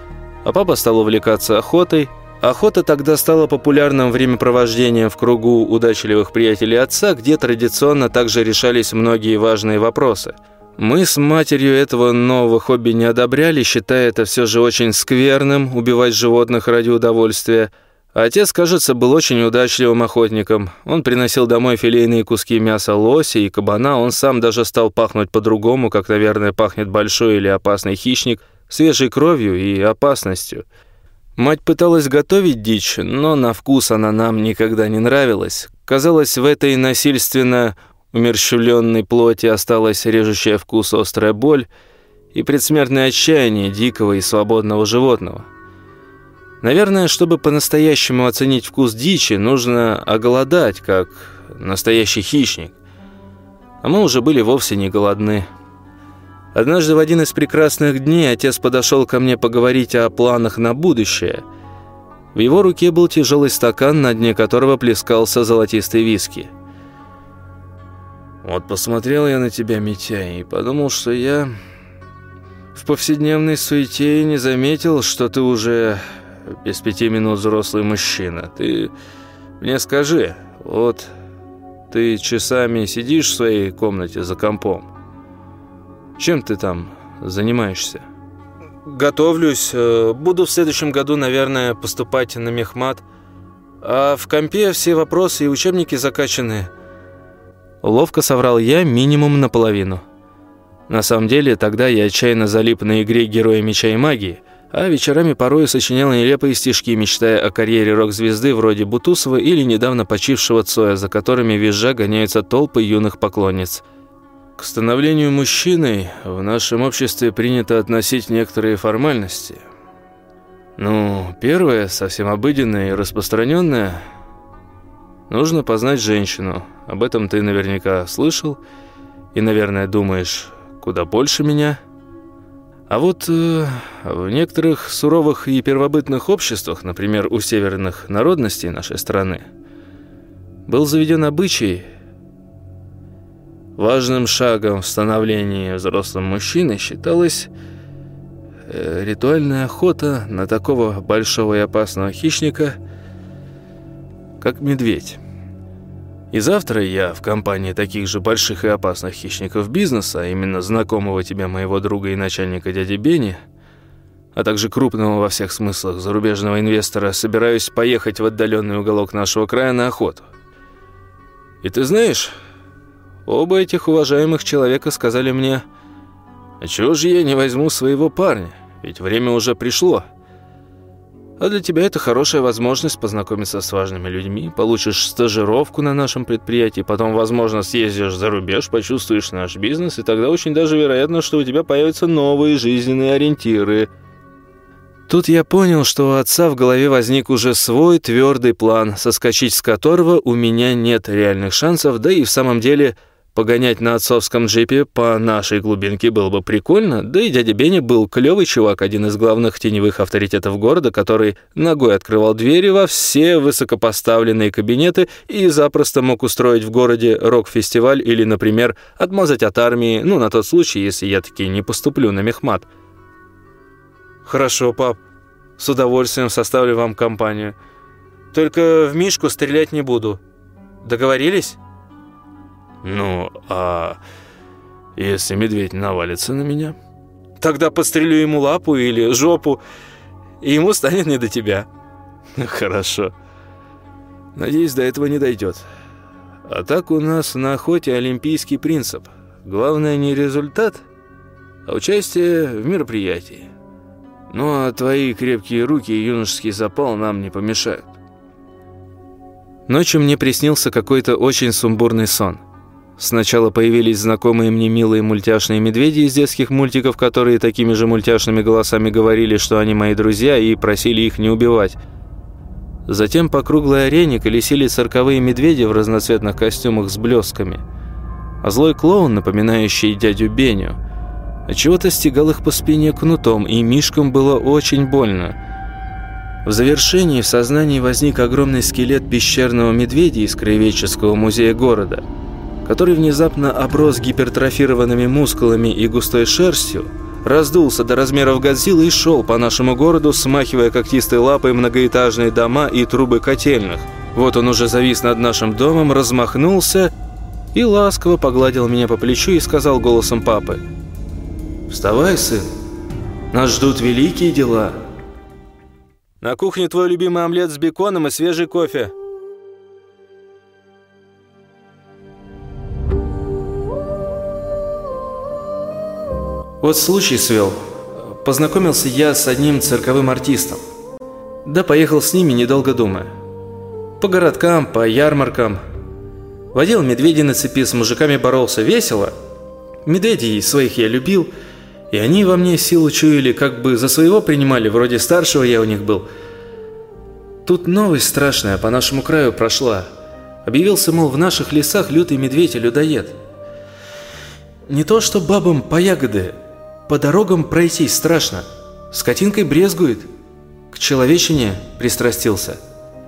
а папа стал увлекаться охотой. Охота тогда стала популярным времяпровождением в кругу удачливых приятелей отца, где традиционно также решались многие важные вопросы. Мы с матерью этого нового хобби не одобряли, считая это все же очень скверным, убивать животных ради удовольствия – Отец, кажется, был очень удачливым охотником. Он приносил домой филейные куски мяса лося и кабана, он сам даже стал пахнуть по-другому, как, наверное, пахнет большой или опасный хищник, свежей кровью и опасностью. Мать пыталась готовить дичь, но на вкус она нам никогда не нравилась. Казалось, в этой насильственно умерщвленной плоти осталась режущая вкус острая боль и предсмертное отчаяние дикого и свободного животного. Наверное, чтобы по-настоящему оценить вкус дичи, нужно оголодать, как настоящий хищник. А мы уже были вовсе не голодны. Однажды в один из прекрасных дней отец подошел ко мне поговорить о планах на будущее. В его руке был тяжелый стакан, на дне которого плескался золотистый виски. «Вот посмотрел я на тебя, Митя, и подумал, что я в повседневной суете не заметил, что ты уже без пяти минут взрослый мужчина. Ты мне скажи, вот ты часами сидишь в своей комнате за компом. Чем ты там занимаешься? Готовлюсь. Э, буду в следующем году, наверное, поступать на мехмат. А в компе все вопросы и учебники закачаны. Ловко соврал я минимум наполовину. На самом деле, тогда я отчаянно залип на игре «Герои меча и магии», а вечерами порой сочинял нелепые стишки, мечтая о карьере рок-звезды вроде Бутусова или недавно почившего Цоя, за которыми визжа гоняются толпы юных поклонниц. К становлению мужчиной в нашем обществе принято относить некоторые формальности. Ну, первое, совсем обыденное и распространенное – нужно познать женщину. Об этом ты наверняка слышал и, наверное, думаешь куда больше меня – а вот э, в некоторых суровых и первобытных обществах, например, у северных народностей нашей страны, был заведен обычай важным шагом в становлении взрослым мужчины считалась э, ритуальная охота на такого большого и опасного хищника, как медведь. И завтра я в компании таких же больших и опасных хищников бизнеса, а именно знакомого тебя моего друга и начальника дяди Бени, а также крупного во всех смыслах зарубежного инвестора, собираюсь поехать в отдаленный уголок нашего края на охоту. И ты знаешь, оба этих уважаемых человека сказали мне, «А чего же я не возьму своего парня? Ведь время уже пришло». А для тебя это хорошая возможность познакомиться с важными людьми, получишь стажировку на нашем предприятии, потом, возможно, съездишь за рубеж, почувствуешь наш бизнес, и тогда очень даже вероятно, что у тебя появятся новые жизненные ориентиры. Тут я понял, что у отца в голове возник уже свой твердый план, соскочить с которого у меня нет реальных шансов, да и в самом деле – Погонять на отцовском джипе по нашей глубинке было бы прикольно, да и дядя Беня был клёвый чувак, один из главных теневых авторитетов города, который ногой открывал двери во все высокопоставленные кабинеты и запросто мог устроить в городе рок-фестиваль или, например, отмазать от армии, ну, на тот случай, если я таки не поступлю на мехмат. «Хорошо, пап. С удовольствием составлю вам компанию. Только в Мишку стрелять не буду. Договорились?» «Ну, а если медведь навалится на меня?» «Тогда пострелю ему лапу или жопу, и ему станет не до тебя». «Хорошо. Надеюсь, до этого не дойдет. А так у нас на охоте олимпийский принцип. Главное не результат, а участие в мероприятии. Ну, а твои крепкие руки и юношеский запал нам не помешают». Ночью мне приснился какой-то очень сумбурный сон – Сначала появились знакомые мне милые мультяшные медведи из детских мультиков, которые такими же мультяшными голосами говорили, что они мои друзья, и просили их не убивать. Затем по круглой арене колесили цирковые медведи в разноцветных костюмах с блесками. А злой клоун, напоминающий дядю Беню, отчего-то стегал их по спине кнутом, и мишкам было очень больно. В завершении в сознании возник огромный скелет пещерного медведя из краеведческого музея города – который внезапно оброс гипертрофированными мускулами и густой шерстью, раздулся до размеров Годзиллы и шел по нашему городу, смахивая когтистой лапой многоэтажные дома и трубы котельных. Вот он уже завис над нашим домом, размахнулся и ласково погладил меня по плечу и сказал голосом папы «Вставай, сын, нас ждут великие дела». «На кухне твой любимый омлет с беконом и свежий кофе», Вот случай свел. Познакомился я с одним цирковым артистом. Да поехал с ними, недолго думая. По городкам, по ярмаркам. Водил медведей на цепи, с мужиками боролся. Весело. Медведей своих я любил, и они во мне силу чуяли, как бы за своего принимали, вроде старшего я у них был. Тут новость страшная по нашему краю прошла. Объявился, мол, в наших лесах лютый медведь и людоед. Не то что бабам по ягоды, по дорогам пройтись страшно. Скотинкой брезгует. К человечине пристрастился.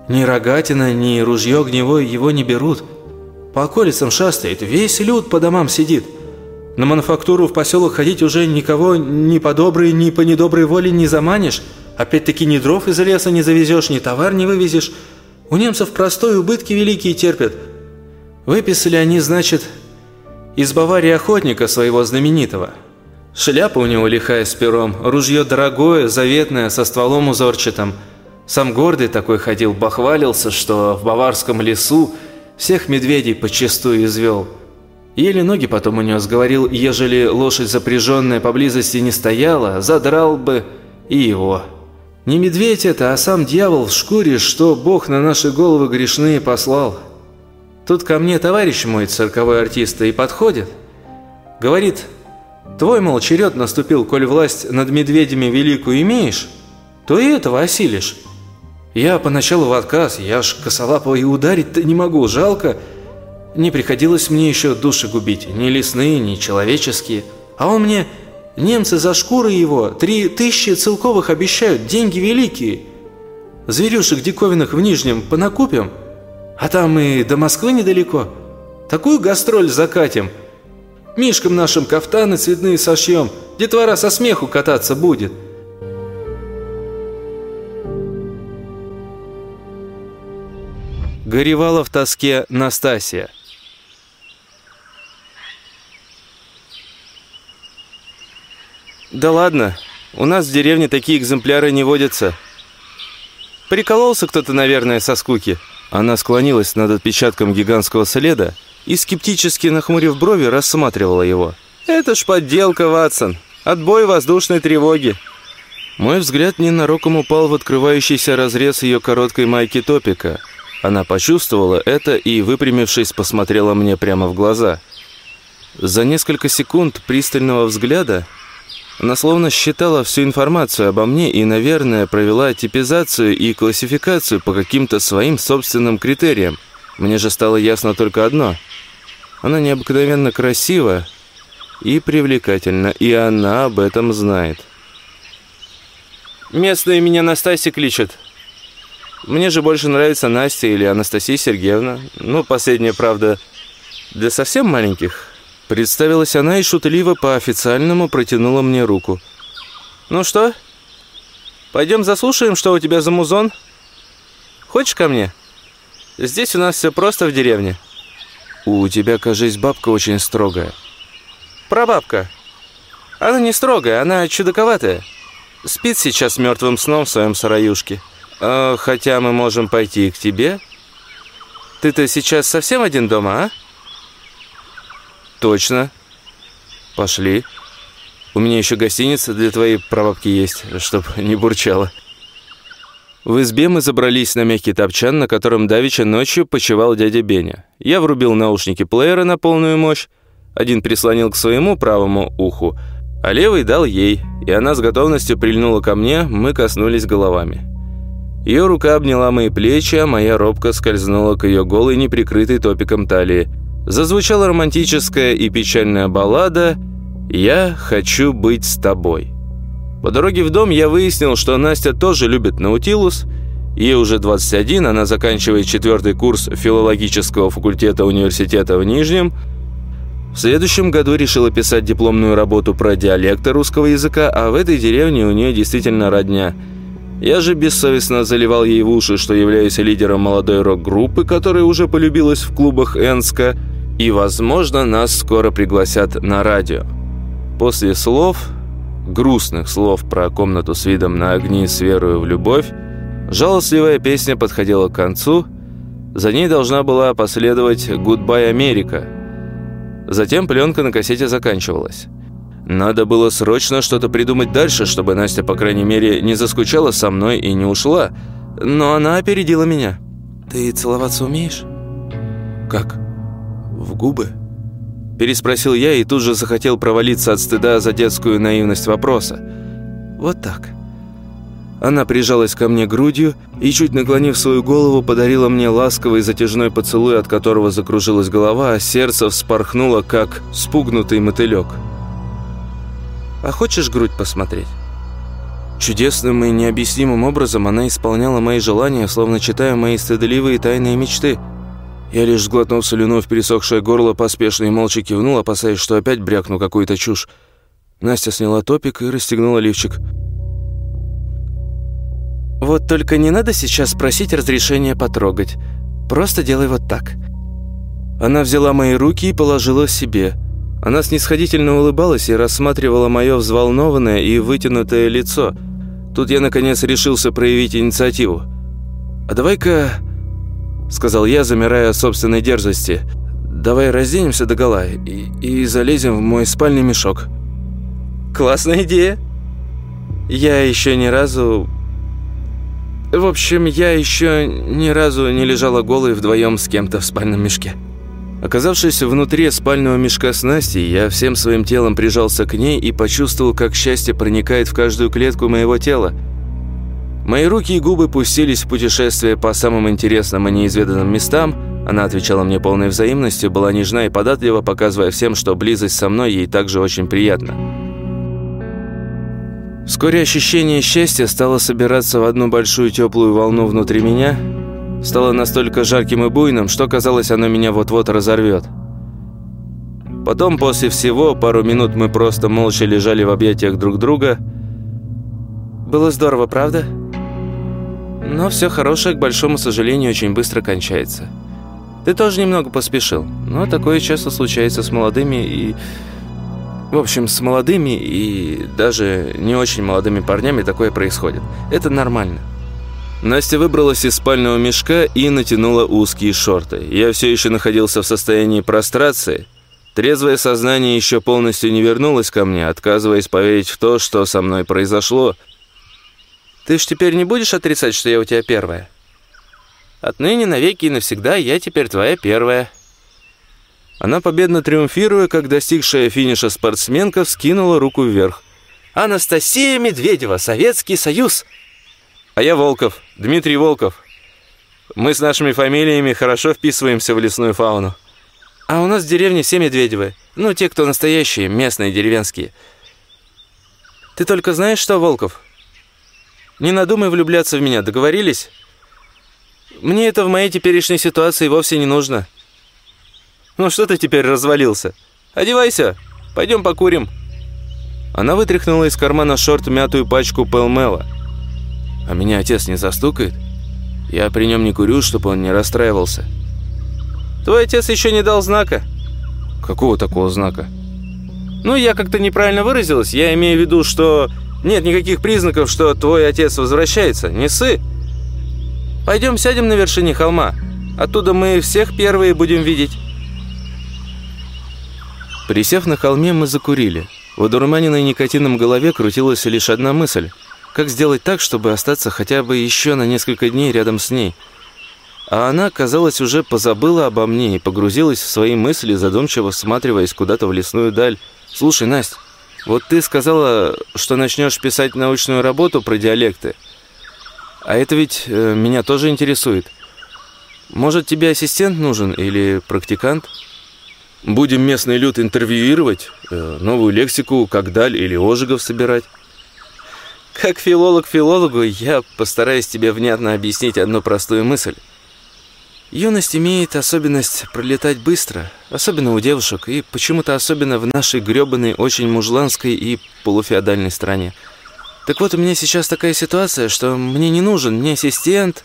Ни рогатина, ни ружье огневое его не берут. По околицам шастает, весь люд по домам сидит. На мануфактуру в поселок ходить уже никого ни по доброй, ни по недоброй воле не заманишь. Опять-таки ни дров из леса не завезешь, ни товар не вывезешь. У немцев простой убытки великие терпят. Выписали они, значит, из Баварии охотника своего знаменитого – Шляпа у него лихая с пером, ружье дорогое, заветное, со стволом узорчатым. Сам гордый такой ходил, бахвалился, что в баварском лесу всех медведей почастую извел. Еле ноги потом унес, говорил, ежели лошадь запряженная поблизости не стояла, задрал бы и его. Не медведь это, а сам дьявол в шкуре, что Бог на наши головы грешные послал. Тут ко мне товарищ мой, цирковой артист, и подходит. Говорит, Твой, мол, черед наступил, коль власть над медведями великую имеешь, то и этого осилишь. Я поначалу в отказ, я ж косолапого и ударить-то не могу, жалко. Не приходилось мне еще души губить, ни лесные, ни человеческие. А он мне, немцы за шкуры его, три тысячи целковых обещают, деньги великие. Зверюшек диковинных в Нижнем понакупим, а там и до Москвы недалеко. Такую гастроль закатим – Мишкам нашим кафтаны цветные сошьем. Детвора со смеху кататься будет. Горевала в тоске Настасья. «Да ладно, У нас в деревне такие экземпляры не водятся. Прикололся кто-то, наверное, со скуки». Она склонилась над отпечатком гигантского следа и, скептически нахмурив брови, рассматривала его. «Это ж подделка, Ватсон. Отбой воздушной тревоги». Мой взгляд ненароком упал в открывающийся разрез ее короткой майки топика. Она почувствовала это и, выпрямившись, посмотрела мне прямо в глаза. За несколько секунд пристального взгляда она словно считала всю информацию обо мне и, наверное, провела типизацию и классификацию по каким-то своим собственным критериям. Мне же стало ясно только одно. Она необыкновенно красива и привлекательна, и она об этом знает. Местные меня Настасья кличут. Мне же больше нравится Настя или Анастасия Сергеевна. Ну, последняя, правда, для совсем маленьких. Представилась она и шутливо по-официальному протянула мне руку. «Ну что, пойдем заслушаем, что у тебя за музон? Хочешь ко мне? Здесь у нас все просто в деревне». «У тебя, кажись, бабка очень строгая». «Прабабка. Она не строгая, она чудаковатая. Спит сейчас мертвым сном в своем сараюшке. А, хотя мы можем пойти к тебе. Ты-то сейчас совсем один дома, а?» «Точно. Пошли. У меня еще гостиница для твоей прабабки есть, чтоб не бурчала». В избе мы забрались на мягкий топчан, на котором давеча ночью почевал дядя Беня. Я врубил наушники плеера на полную мощь, один прислонил к своему правому уху, а левый дал ей, и она с готовностью прильнула ко мне, мы коснулись головами. Ее рука обняла мои плечи, а моя робко скользнула к ее голой, неприкрытой топиком талии – Зазвучала романтическая и печальная баллада «Я хочу быть с тобой». По дороге в дом я выяснил, что Настя тоже любит Наутилус. Ей уже 21, она заканчивает четвертый курс филологического факультета университета в Нижнем. В следующем году решила писать дипломную работу про диалекты русского языка, а в этой деревне у нее действительно родня – я же бессовестно заливал ей в уши, что являюсь лидером молодой рок-группы, которая уже полюбилась в клубах Энска, и, возможно, нас скоро пригласят на радио. После слов, грустных слов про комнату с видом на огни с верою в любовь, жалостливая песня подходила к концу, за ней должна была последовать «Гудбай, Америка». Затем пленка на кассете заканчивалась. Надо было срочно что-то придумать дальше, чтобы Настя, по крайней мере, не заскучала со мной и не ушла. Но она опередила меня. «Ты целоваться умеешь?» «Как? В губы?» Переспросил я и тут же захотел провалиться от стыда за детскую наивность вопроса. «Вот так». Она прижалась ко мне грудью и, чуть наклонив свою голову, подарила мне ласковый затяжной поцелуй, от которого закружилась голова, а сердце вспорхнуло, как спугнутый мотылек. А хочешь грудь посмотреть?» Чудесным и необъяснимым образом она исполняла мои желания, словно читая мои стыдливые тайные мечты. Я лишь сглотнул слюну в пересохшее горло, поспешно и молча кивнул, опасаясь, что опять брякну какую-то чушь. Настя сняла топик и расстегнула лифчик. «Вот только не надо сейчас просить разрешения потрогать. Просто делай вот так». Она взяла мои руки и положила себе – она снисходительно улыбалась и рассматривала мое взволнованное и вытянутое лицо. Тут я, наконец, решился проявить инициативу. «А давай-ка...» — сказал я, замирая от собственной дерзости. «Давай разденемся догола и, и залезем в мой спальный мешок». «Классная идея!» «Я еще ни разу...» В общем, я еще ни разу не лежала голой вдвоем с кем-то в спальном мешке. Оказавшись внутри спального мешка с Настей, я всем своим телом прижался к ней и почувствовал, как счастье проникает в каждую клетку моего тела. Мои руки и губы пустились в путешествие по самым интересным и неизведанным местам. Она отвечала мне полной взаимностью, была нежна и податлива, показывая всем, что близость со мной ей также очень приятна. Вскоре ощущение счастья стало собираться в одну большую теплую волну внутри меня – стало настолько жарким и буйным, что казалось, оно меня вот-вот разорвет. Потом, после всего, пару минут мы просто молча лежали в объятиях друг друга. Было здорово, правда? Но все хорошее, к большому сожалению, очень быстро кончается. Ты тоже немного поспешил, но такое часто случается с молодыми и... В общем, с молодыми и даже не очень молодыми парнями такое происходит. Это нормально. Настя выбралась из спального мешка и натянула узкие шорты. Я все еще находился в состоянии прострации. Трезвое сознание еще полностью не вернулось ко мне, отказываясь поверить в то, что со мной произошло. «Ты ж теперь не будешь отрицать, что я у тебя первая?» «Отныне навеки и навсегда я теперь твоя первая». Она, победно триумфируя, как достигшая финиша спортсменка, вскинула руку вверх. «Анастасия Медведева, Советский Союз!» А я Волков, Дмитрий Волков. Мы с нашими фамилиями хорошо вписываемся в лесную фауну. А у нас в деревне все Медведевы. Ну, те, кто настоящие, местные, деревенские. Ты только знаешь что, Волков? Не надумай влюбляться в меня, договорились? Мне это в моей теперешней ситуации вовсе не нужно. Ну что ты теперь развалился? Одевайся, пойдем покурим. Она вытряхнула из кармана шорт мятую пачку Пелмела. А меня отец не застукает? Я при нем не курю, чтобы он не расстраивался. Твой отец еще не дал знака. Какого такого знака? Ну, я как-то неправильно выразилась. Я имею в виду, что нет никаких признаков, что твой отец возвращается. Не сы. Пойдем сядем на вершине холма. Оттуда мы всех первые будем видеть. Присев на холме, мы закурили. В одурманенной никотином голове крутилась лишь одна мысль – как сделать так, чтобы остаться хотя бы еще на несколько дней рядом с ней? А она, казалось, уже позабыла обо мне и погрузилась в свои мысли, задумчиво всматриваясь куда-то в лесную даль. «Слушай, Настя, вот ты сказала, что начнешь писать научную работу про диалекты. А это ведь э, меня тоже интересует. Может, тебе ассистент нужен или практикант?» «Будем местный люд интервьюировать, э, новую лексику, как даль или ожигов собирать». Как филолог филологу, я постараюсь тебе внятно объяснить одну простую мысль. Юность имеет особенность пролетать быстро, особенно у девушек, и почему-то особенно в нашей грёбаной, очень мужланской и полуфеодальной стране. Так вот, у меня сейчас такая ситуация, что мне не нужен ни ассистент,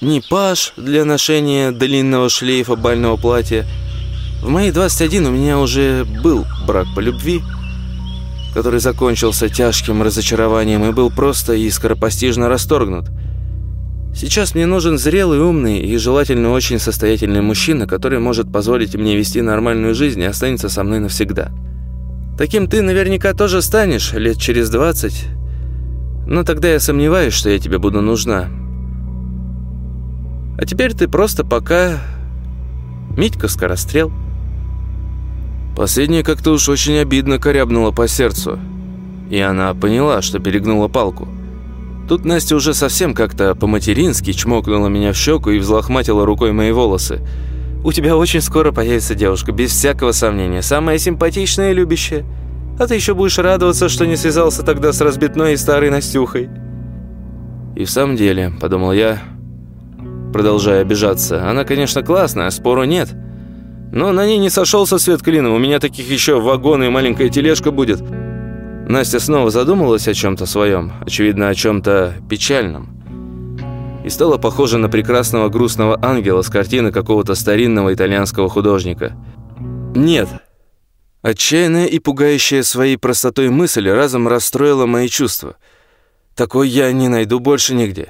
ни паж для ношения длинного шлейфа бального платья. В мои 21 у меня уже был брак по любви – который закончился тяжким разочарованием и был просто и скоропостижно расторгнут. Сейчас мне нужен зрелый, умный и желательно очень состоятельный мужчина, который может позволить мне вести нормальную жизнь и останется со мной навсегда. Таким ты наверняка тоже станешь лет через 20, но тогда я сомневаюсь, что я тебе буду нужна. А теперь ты просто пока Митька Скорострел. Последнее как-то уж очень обидно корябнуло по сердцу. И она поняла, что перегнула палку. Тут Настя уже совсем как-то по-матерински чмокнула меня в щеку и взлохматила рукой мои волосы. «У тебя очень скоро появится девушка, без всякого сомнения. Самая симпатичная и любящая. А ты еще будешь радоваться, что не связался тогда с разбитной и старой Настюхой». «И в самом деле», — подумал я, продолжая обижаться, «она, конечно, классная, спору нет». Но на ней не сошелся свет клином, у меня таких еще вагон и маленькая тележка будет. Настя снова задумалась о чем-то своем, очевидно, о чем-то печальном. И стала похожа на прекрасного грустного ангела с картины какого-то старинного итальянского художника. Нет. Отчаянная и пугающая своей простотой мысль разом расстроила мои чувства. Такой я не найду больше нигде.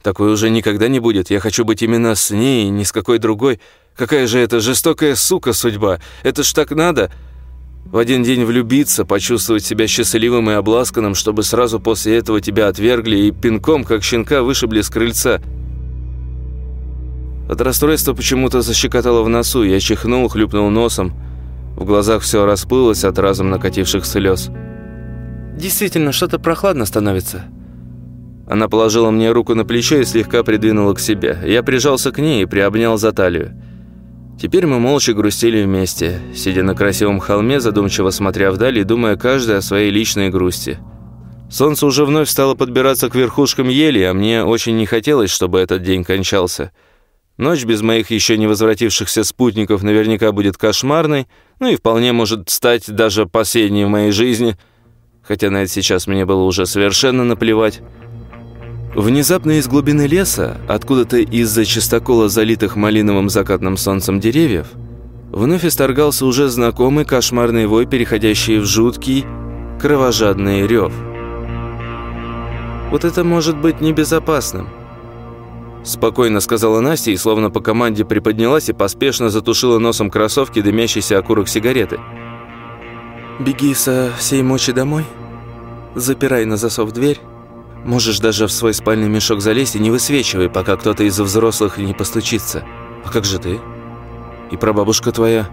Такой уже никогда не будет. Я хочу быть именно с ней, ни с какой другой. Какая же это жестокая сука судьба. Это ж так надо. В один день влюбиться, почувствовать себя счастливым и обласканным, чтобы сразу после этого тебя отвергли и пинком, как щенка, вышибли с крыльца. От расстройства почему-то защекотало в носу. Я чихнул, хлюпнул носом. В глазах все расплылось от разом накативших слез. «Действительно, что-то прохладно становится». Она положила мне руку на плечо и слегка придвинула к себе. Я прижался к ней и приобнял за талию. Теперь мы молча грустили вместе, сидя на красивом холме, задумчиво смотря вдаль и думая каждый о своей личной грусти. Солнце уже вновь стало подбираться к верхушкам ели, а мне очень не хотелось, чтобы этот день кончался. Ночь без моих еще не возвратившихся спутников наверняка будет кошмарной, ну и вполне может стать даже последней в моей жизни, хотя на это сейчас мне было уже совершенно наплевать. Внезапно из глубины леса, откуда-то из-за чистокола залитых малиновым закатным солнцем деревьев, вновь исторгался уже знакомый кошмарный вой, переходящий в жуткий, кровожадный рев. «Вот это может быть небезопасным», Спокойно сказала Настя и словно по команде приподнялась и поспешно затушила носом кроссовки дымящийся окурок сигареты. «Беги со всей мочи домой, запирай на засов дверь, можешь даже в свой спальный мешок залезть и не высвечивай, пока кто-то из взрослых не постучится. А как же ты? И прабабушка твоя?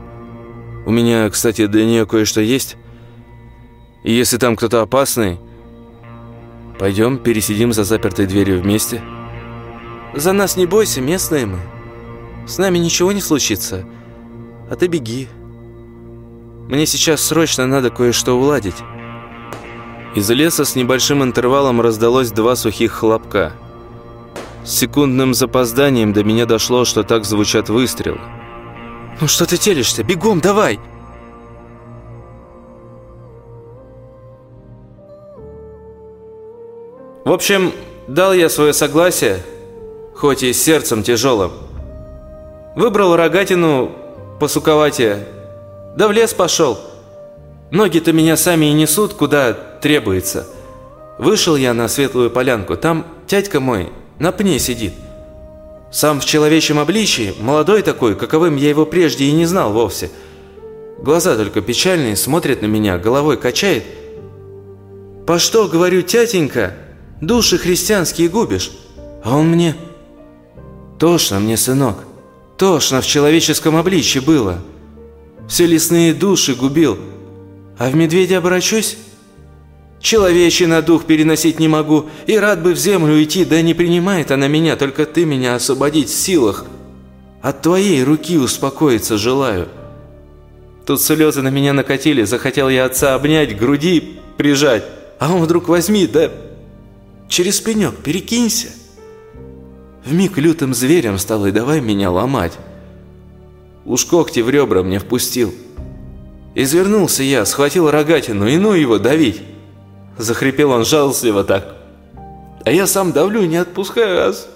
У меня, кстати, для нее кое-что есть. И если там кто-то опасный, пойдем пересидим за запертой дверью вместе». За нас не бойся, местные мы. С нами ничего не случится. А ты беги. Мне сейчас срочно надо кое-что уладить». Из леса с небольшим интервалом раздалось два сухих хлопка. С секундным запозданием до меня дошло, что так звучат выстрелы. «Ну что ты телишься? Бегом, давай!» В общем, дал я свое согласие, хоть и с сердцем тяжелым. Выбрал рогатину посуковатее, да в лес пошел. Ноги-то меня сами и несут, куда требуется. Вышел я на светлую полянку, там тядька мой на пне сидит. Сам в человечьем обличии, молодой такой, каковым я его прежде и не знал вовсе. Глаза только печальные, смотрит на меня, головой качает. «По что, говорю, тятенька, души христианские губишь?» А он мне... Тошно мне, сынок, тошно в человеческом обличье было. Все лесные души губил. А в медведя обращусь? Человечий на дух переносить не могу, и рад бы в землю уйти, да не принимает она меня, только ты меня освободить в силах. От твоей руки успокоиться желаю. Тут слезы на меня накатили, захотел я отца обнять, груди прижать, а он вдруг возьми, да через пенек перекинься. Вмиг лютым зверем стал и давай меня ломать. Уж когти в ребра мне впустил. Извернулся я, схватил рогатину и ну его давить. Захрипел он жалостливо так. А я сам давлю, не отпускаю, раз.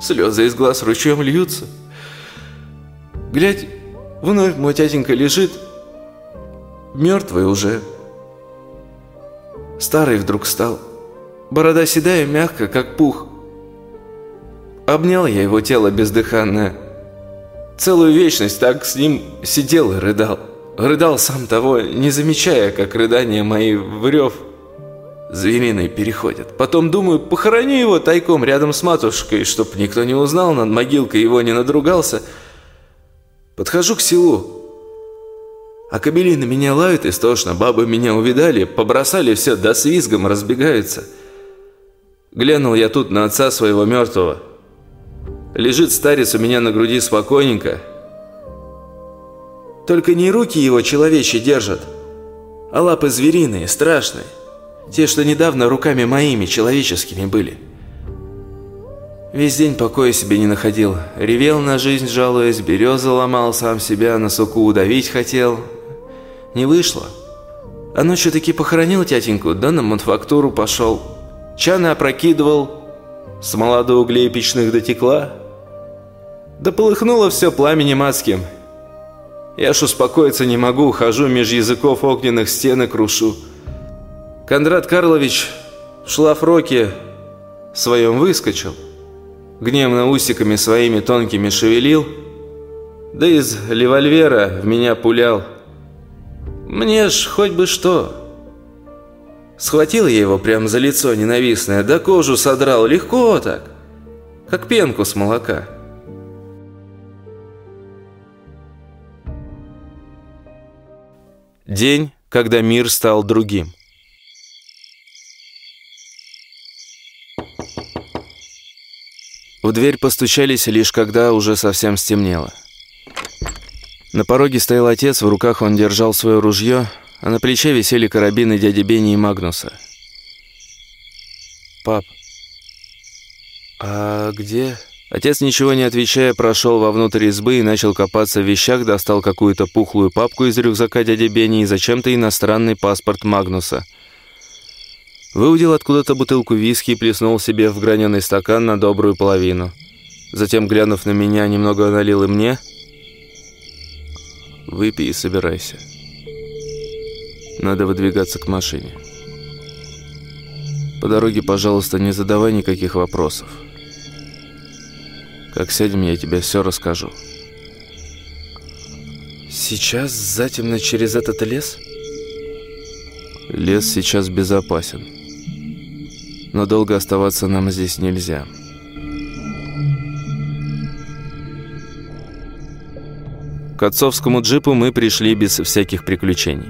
Слезы из глаз ручьем льются. Глядь, вновь мой тятенька лежит, мертвый уже. Старый вдруг стал. Борода седая, мягко, как пух. Обнял я его тело бездыханное. Целую вечность так с ним сидел и рыдал. Рыдал сам того, не замечая, как рыдания мои в рев звериной переходят. Потом думаю, похорони его тайком рядом с матушкой, чтоб никто не узнал, над могилкой его не надругался. Подхожу к селу. А кобели на меня лают истошно, бабы меня увидали, побросали все, да с визгом разбегаются. Глянул я тут на отца своего мертвого. Лежит старец у меня на груди спокойненько. Только не руки его человечьи держат, а лапы звериные, страшные. Те, что недавно руками моими, человеческими были. Весь день покоя себе не находил. Ревел на жизнь, жалуясь, березы ломал, сам себя на суку удавить хотел. Не вышло. А ночью таки похоронил тятеньку, да на манфактуру пошел. Чаны опрокидывал, с молодо углей печных дотекла. Да полыхнуло все пламенем адским. Я ж успокоиться не могу, хожу меж языков огненных стены крушу. Кондрат Карлович в шлафроке своем выскочил, гневно усиками своими тонкими шевелил, да из револьвера в меня пулял. Мне ж хоть бы что. Схватил я его прямо за лицо ненавистное, да кожу содрал легко так, как пенку с молока. День, когда мир стал другим. В дверь постучались лишь когда уже совсем стемнело. На пороге стоял отец, в руках он держал свое ружье, а на плече висели карабины дяди Бени и Магнуса. «Пап, а где...» Отец, ничего не отвечая, прошел вовнутрь избы и начал копаться в вещах, достал какую-то пухлую папку из рюкзака дяди Бени и зачем-то иностранный паспорт Магнуса. Выудил откуда-то бутылку виски и плеснул себе в граненый стакан на добрую половину. Затем, глянув на меня, немного налил и мне. Выпей и собирайся. Надо выдвигаться к машине. По дороге, пожалуйста, не задавай никаких вопросов. Как сядем, я тебе все расскажу. Сейчас затемно через этот лес? Лес сейчас безопасен. Но долго оставаться нам здесь нельзя. К отцовскому джипу мы пришли без всяких приключений.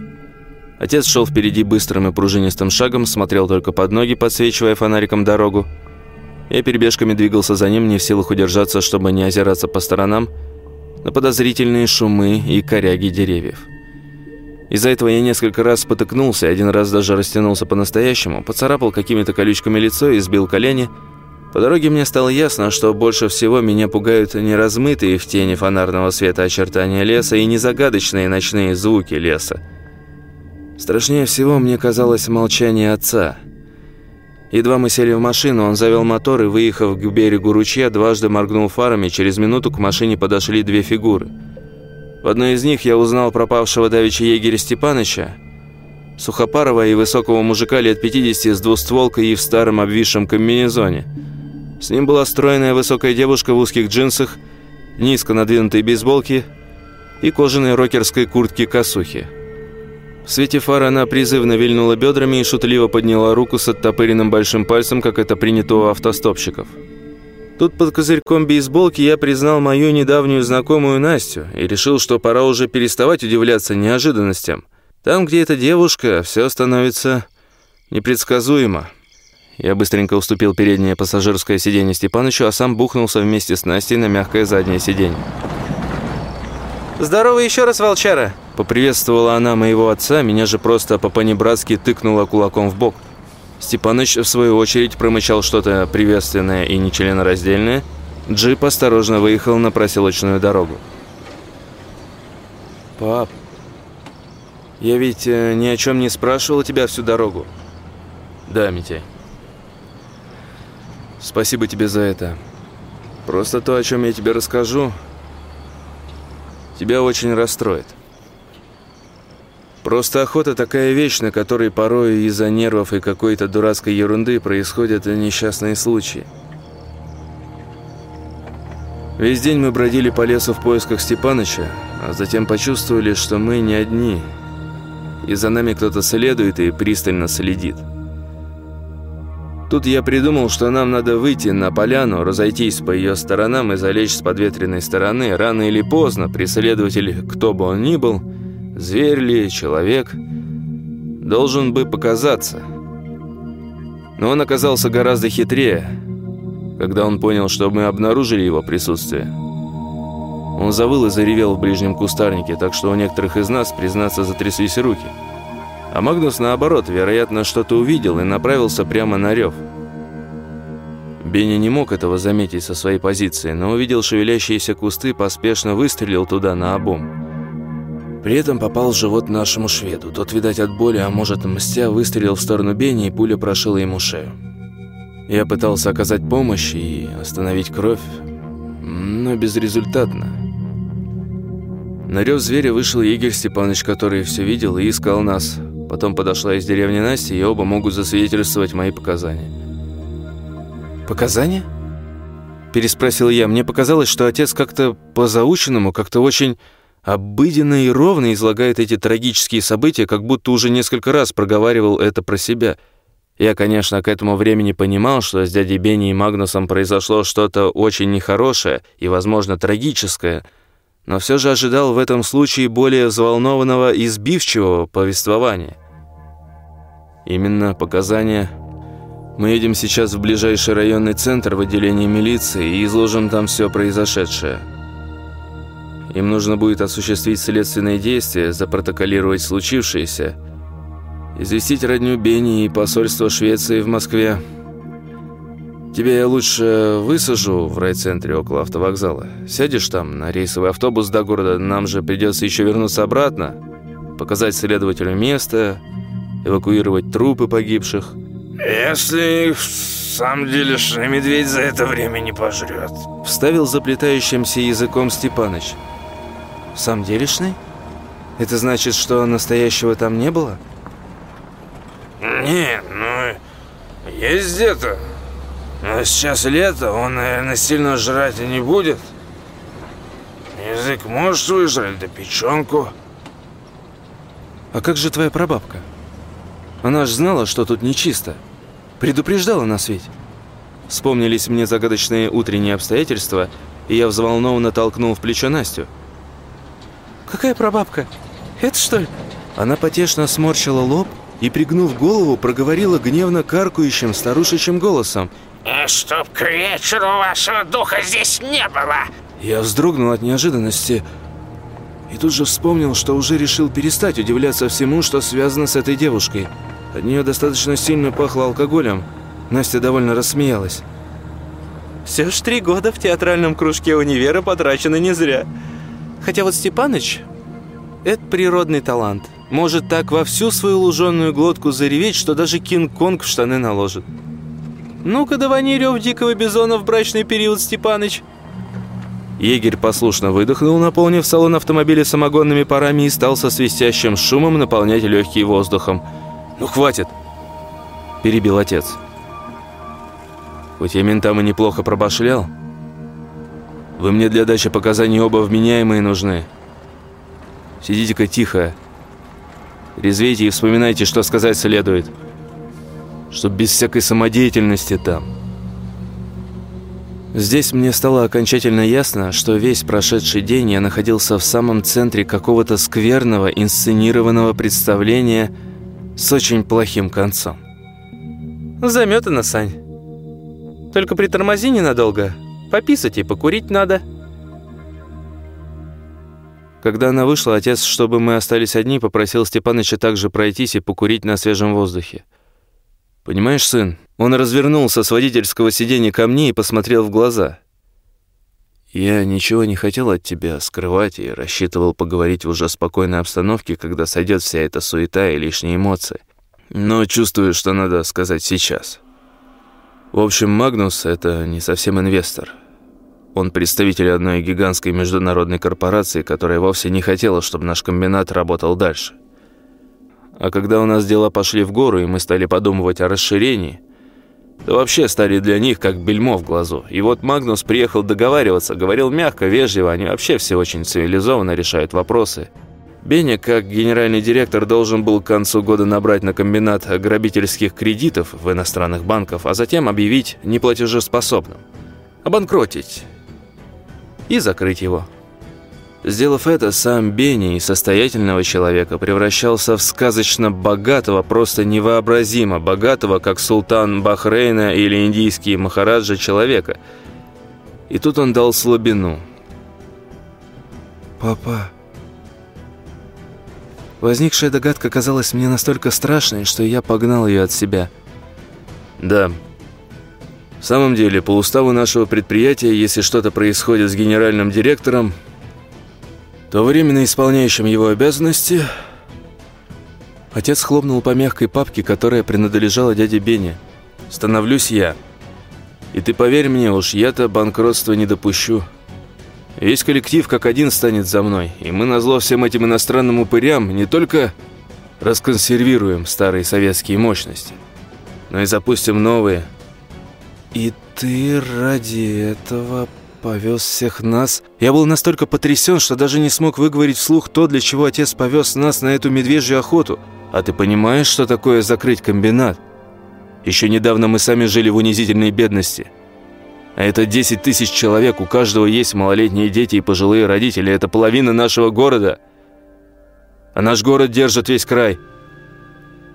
Отец шел впереди быстрым и пружинистым шагом, смотрел только под ноги, подсвечивая фонариком дорогу. Я перебежками двигался за ним, не в силах удержаться, чтобы не озираться по сторонам, на подозрительные шумы и коряги деревьев. Из-за этого я несколько раз спотыкнулся, один раз даже растянулся по-настоящему, поцарапал какими-то колючками лицо и сбил колени. По дороге мне стало ясно, что больше всего меня пугают не размытые в тени фонарного света очертания леса и не загадочные ночные звуки леса. Страшнее всего мне казалось молчание отца. Едва мы сели в машину, он завел мотор и, выехав к берегу ручья, дважды моргнул фарами, через минуту к машине подошли две фигуры – в одной из них я узнал пропавшего давеча егеря Степаныча, сухопарого и высокого мужика лет 50 с двустволкой и в старом обвисшем комбинезоне. С ним была стройная высокая девушка в узких джинсах, низко надвинутой бейсболке и кожаной рокерской куртке-косухи. В свете фары она призывно вильнула бедрами и шутливо подняла руку с оттопыренным большим пальцем, как это принято у автостопщиков. Тут под козырьком бейсболки я признал мою недавнюю знакомую Настю и решил, что пора уже переставать удивляться неожиданностям. Там, где эта девушка, все становится непредсказуемо. Я быстренько уступил переднее пассажирское сиденье Степанычу, а сам бухнулся вместе с Настей на мягкое заднее сиденье. «Здорово еще раз, волчара!» Поприветствовала она моего отца, меня же просто по-понебратски тыкнула кулаком в бок – Степаныч, в свою очередь, промычал что-то приветственное и нечленораздельное. Джип осторожно выехал на проселочную дорогу. «Пап, я ведь э, ни о чем не спрашивал тебя всю дорогу». «Да, Митяй. Спасибо тебе за это. Просто то, о чем я тебе расскажу, тебя очень расстроит. Просто охота такая вещь, на которой порой из-за нервов и какой-то дурацкой ерунды происходят несчастные случаи. Весь день мы бродили по лесу в поисках Степаныча, а затем почувствовали, что мы не одни. И за нами кто-то следует и пристально следит. Тут я придумал, что нам надо выйти на поляну, разойтись по ее сторонам и залечь с подветренной стороны. Рано или поздно преследователь, кто бы он ни был, зверь ли, человек, должен бы показаться. Но он оказался гораздо хитрее, когда он понял, что мы обнаружили его присутствие. Он завыл и заревел в ближнем кустарнике, так что у некоторых из нас, признаться, затряслись руки. А Магнус, наоборот, вероятно, что-то увидел и направился прямо на рев. Бенни не мог этого заметить со своей позиции, но увидел шевелящиеся кусты, поспешно выстрелил туда на обум. При этом попал в живот нашему шведу. Тот, видать, от боли, а может, мстя, выстрелил в сторону Бенни, и пуля прошила ему шею. Я пытался оказать помощь и остановить кровь, но безрезультатно. На рев зверя вышел егерь Степаныч, который все видел и искал нас. Потом подошла из деревни Настя, и оба могут засвидетельствовать мои показания. «Показания?» Переспросил я. Мне показалось, что отец как-то по-заученному, как-то очень обыденно и ровно излагает эти трагические события, как будто уже несколько раз проговаривал это про себя. Я, конечно, к этому времени понимал, что с дядей Бенни и Магнусом произошло что-то очень нехорошее и, возможно, трагическое, но все же ожидал в этом случае более взволнованного и сбивчивого повествования. Именно показания мы едем сейчас в ближайший районный центр в отделении милиции и изложим там все произошедшее. Им нужно будет осуществить следственные действия, запротоколировать случившееся, известить родню Бенни и посольство Швеции в Москве. Тебя я лучше высажу в райцентре около автовокзала. Сядешь там на рейсовый автобус до города, нам же придется еще вернуться обратно, показать следователю место, эвакуировать трупы погибших. Если в самом деле медведь за это время не пожрет. Вставил заплетающимся языком Степаныч. «Сам делишный?» Это значит, что настоящего там не было? Нет, ну, есть где-то. Но сейчас лето, он, наверное, сильно жрать и не будет. Язык можешь выжрать, да печенку. А как же твоя прабабка? Она ж знала, что тут нечисто. Предупреждала нас ведь. Вспомнились мне загадочные утренние обстоятельства, и я взволнованно толкнул в плечо Настю. «Какая прабабка? Это что ли?» Она потешно сморщила лоб и, пригнув голову, проговорила гневно каркающим старушечьим голосом. «И чтоб к вечеру вашего духа здесь не было!» Я вздрогнул от неожиданности и тут же вспомнил, что уже решил перестать удивляться всему, что связано с этой девушкой. От нее достаточно сильно пахло алкоголем. Настя довольно рассмеялась. «Все ж три года в театральном кружке универа потрачено не зря. Хотя вот Степаныч – это природный талант. Может так во всю свою луженую глотку зареветь, что даже Кинг-Конг в штаны наложит. Ну-ка, давай не рев дикого бизона в брачный период, Степаныч!» Егерь послушно выдохнул, наполнив салон автомобиля самогонными парами и стал со свистящим шумом наполнять легкие воздухом. «Ну, хватит!» – перебил отец. «Хоть я ментам и неплохо пробашлял, вы мне для дачи показаний оба вменяемые нужны. Сидите-ка тихо, резвейте и вспоминайте, что сказать следует, чтоб без всякой самодеятельности там». Здесь мне стало окончательно ясно, что весь прошедший день я находился в самом центре какого-то скверного, инсценированного представления с очень плохим концом. «Заметано, Сань. Только притормози ненадолго. Пописать и покурить надо». Когда она вышла, отец, чтобы мы остались одни, попросил Степаныча также пройтись и покурить на свежем воздухе. «Понимаешь, сын, он развернулся с водительского сиденья ко мне и посмотрел в глаза. «Я ничего не хотел от тебя скрывать и рассчитывал поговорить в уже спокойной обстановке, когда сойдет вся эта суета и лишние эмоции. Но чувствую, что надо сказать сейчас. В общем, Магнус — это не совсем инвестор. Он представитель одной гигантской международной корпорации, которая вовсе не хотела, чтобы наш комбинат работал дальше. А когда у нас дела пошли в гору, и мы стали подумывать о расширении — да вообще стали для них как бельмо в глазу. И вот Магнус приехал договариваться, говорил мягко, вежливо, они вообще все очень цивилизованно решают вопросы. Беня, как генеральный директор, должен был к концу года набрать на комбинат грабительских кредитов в иностранных банках, а затем объявить неплатежеспособным. Обанкротить. И закрыть его. Сделав это, сам Бенни из состоятельного человека превращался в сказочно богатого, просто невообразимо богатого, как султан Бахрейна или индийский махараджа человека. И тут он дал слабину. «Папа...» Возникшая догадка казалась мне настолько страшной, что я погнал ее от себя. «Да, в самом деле, по уставу нашего предприятия, если что-то происходит с генеральным директором, то временно исполняющим его обязанности... Отец хлопнул по мягкой папке, которая принадлежала дяде Бене. «Становлюсь я. И ты поверь мне уж, я-то банкротства не допущу. Весь коллектив как один станет за мной, и мы назло всем этим иностранным упырям не только расконсервируем старые советские мощности, но и запустим новые». «И ты ради этого повез всех нас. Я был настолько потрясен, что даже не смог выговорить вслух то, для чего отец повез нас на эту медвежью охоту. А ты понимаешь, что такое закрыть комбинат? Еще недавно мы сами жили в унизительной бедности. Это 10 тысяч человек, у каждого есть малолетние дети и пожилые родители. Это половина нашего города. А наш город держит весь край.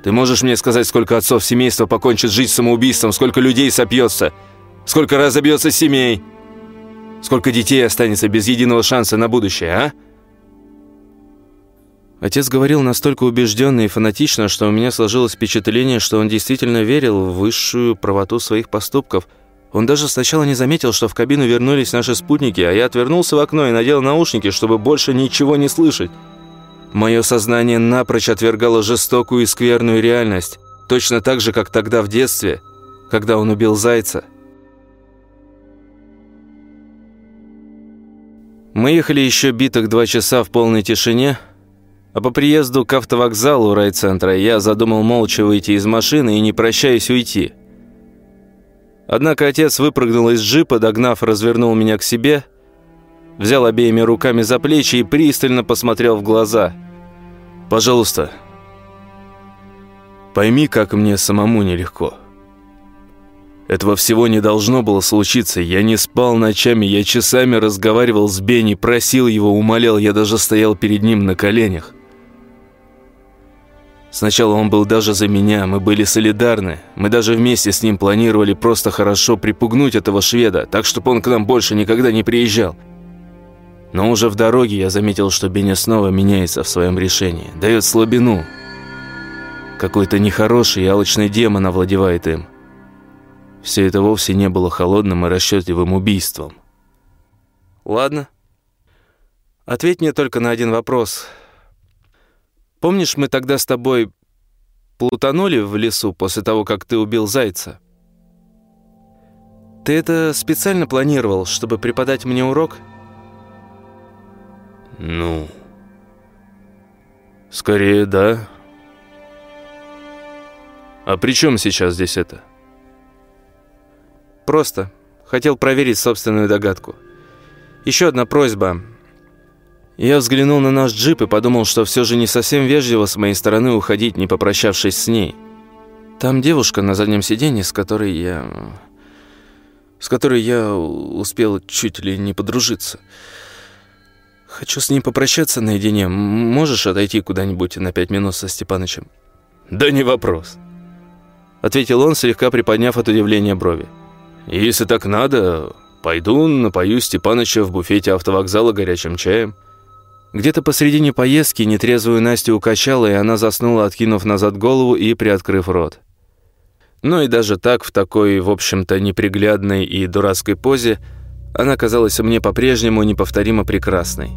Ты можешь мне сказать, сколько отцов семейства покончит жизнь самоубийством, сколько людей сопьется, сколько разобьется семей?» Сколько детей останется без единого шанса на будущее, а?» Отец говорил настолько убежденно и фанатично, что у меня сложилось впечатление, что он действительно верил в высшую правоту своих поступков. Он даже сначала не заметил, что в кабину вернулись наши спутники, а я отвернулся в окно и надел наушники, чтобы больше ничего не слышать. Мое сознание напрочь отвергало жестокую и скверную реальность, точно так же, как тогда в детстве, когда он убил зайца. Мы ехали еще битых два часа в полной тишине, А по приезду к автовокзалу райцентра я задумал молча выйти из машины и, не прощаясь, уйти. Однако отец выпрыгнул из джипа, догнав, развернул меня к себе, взял обеими руками за плечи и пристально посмотрел в глаза. «Пожалуйста, пойми, как мне самому нелегко». Этого всего не должно было случиться. Я не спал ночами, я часами разговаривал с Бенни, просил его, умолял, я даже стоял перед ним на коленях. Сначала он был даже за меня, мы были солидарны. Мы даже вместе с ним планировали просто хорошо припугнуть этого шведа, так чтобы он к нам больше никогда не приезжал. Но уже в дороге я заметил, что Беня снова меняется в своем решении, дает слабину. Какой-то нехороший и алчный демон овладевает им. Все это вовсе не было холодным и расчетливым убийством. Ладно. Ответь мне только на один вопрос – Помнишь, мы тогда с тобой плутанули в лесу после того, как ты убил зайца? Ты это специально планировал, чтобы преподать мне урок? Ну, скорее да. А при чем сейчас здесь это? Просто хотел проверить собственную догадку. Еще одна просьба. Я взглянул на наш джип и подумал, что все же не совсем вежливо с моей стороны уходить, не попрощавшись с ней. Там девушка на заднем сиденье, с которой я... с которой я успел чуть ли не подружиться. Хочу с ней попрощаться наедине. Можешь отойти куда-нибудь на пять минут со Степанычем? Да не вопрос. Ответил он, слегка приподняв от удивления брови. Если так надо, пойду напою Степаныча в буфете автовокзала горячим чаем. Где-то посредине поездки нетрезвую Настю укачала, и она заснула, откинув назад голову и приоткрыв рот. Но и даже так, в такой, в общем-то, неприглядной и дурацкой позе, она казалась мне по-прежнему неповторимо прекрасной.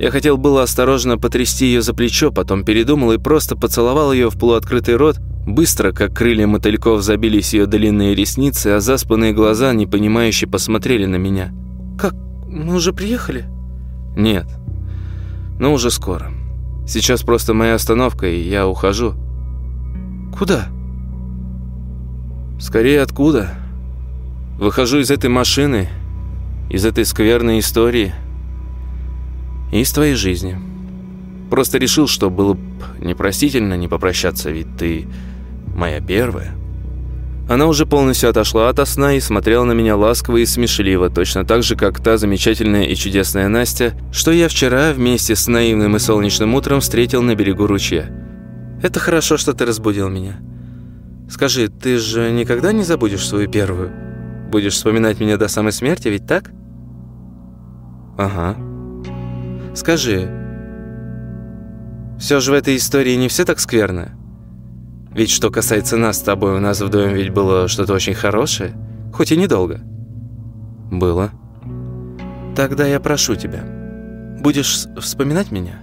Я хотел было осторожно потрясти ее за плечо, потом передумал и просто поцеловал ее в полуоткрытый рот, быстро, как крылья мотыльков, забились ее длинные ресницы, а заспанные глаза, непонимающе, посмотрели на меня. «Как? Мы уже приехали?» «Нет, но уже скоро. Сейчас просто моя остановка, и я ухожу. Куда? Скорее, откуда? Выхожу из этой машины, из этой скверной истории и из твоей жизни. Просто решил, что было бы непростительно не попрощаться, ведь ты моя первая. Она уже полностью отошла от сна и смотрела на меня ласково и смешливо, точно так же, как та замечательная и чудесная Настя, что я вчера вместе с наивным и солнечным утром встретил на берегу ручья. «Это хорошо, что ты разбудил меня. Скажи, ты же никогда не забудешь свою первую? Будешь вспоминать меня до самой смерти, ведь так?» «Ага. Скажи, все же в этой истории не все так скверно?» Ведь что касается нас с тобой, у нас в доме ведь было что-то очень хорошее, хоть и недолго. Было. Тогда я прошу тебя, будешь вспоминать меня?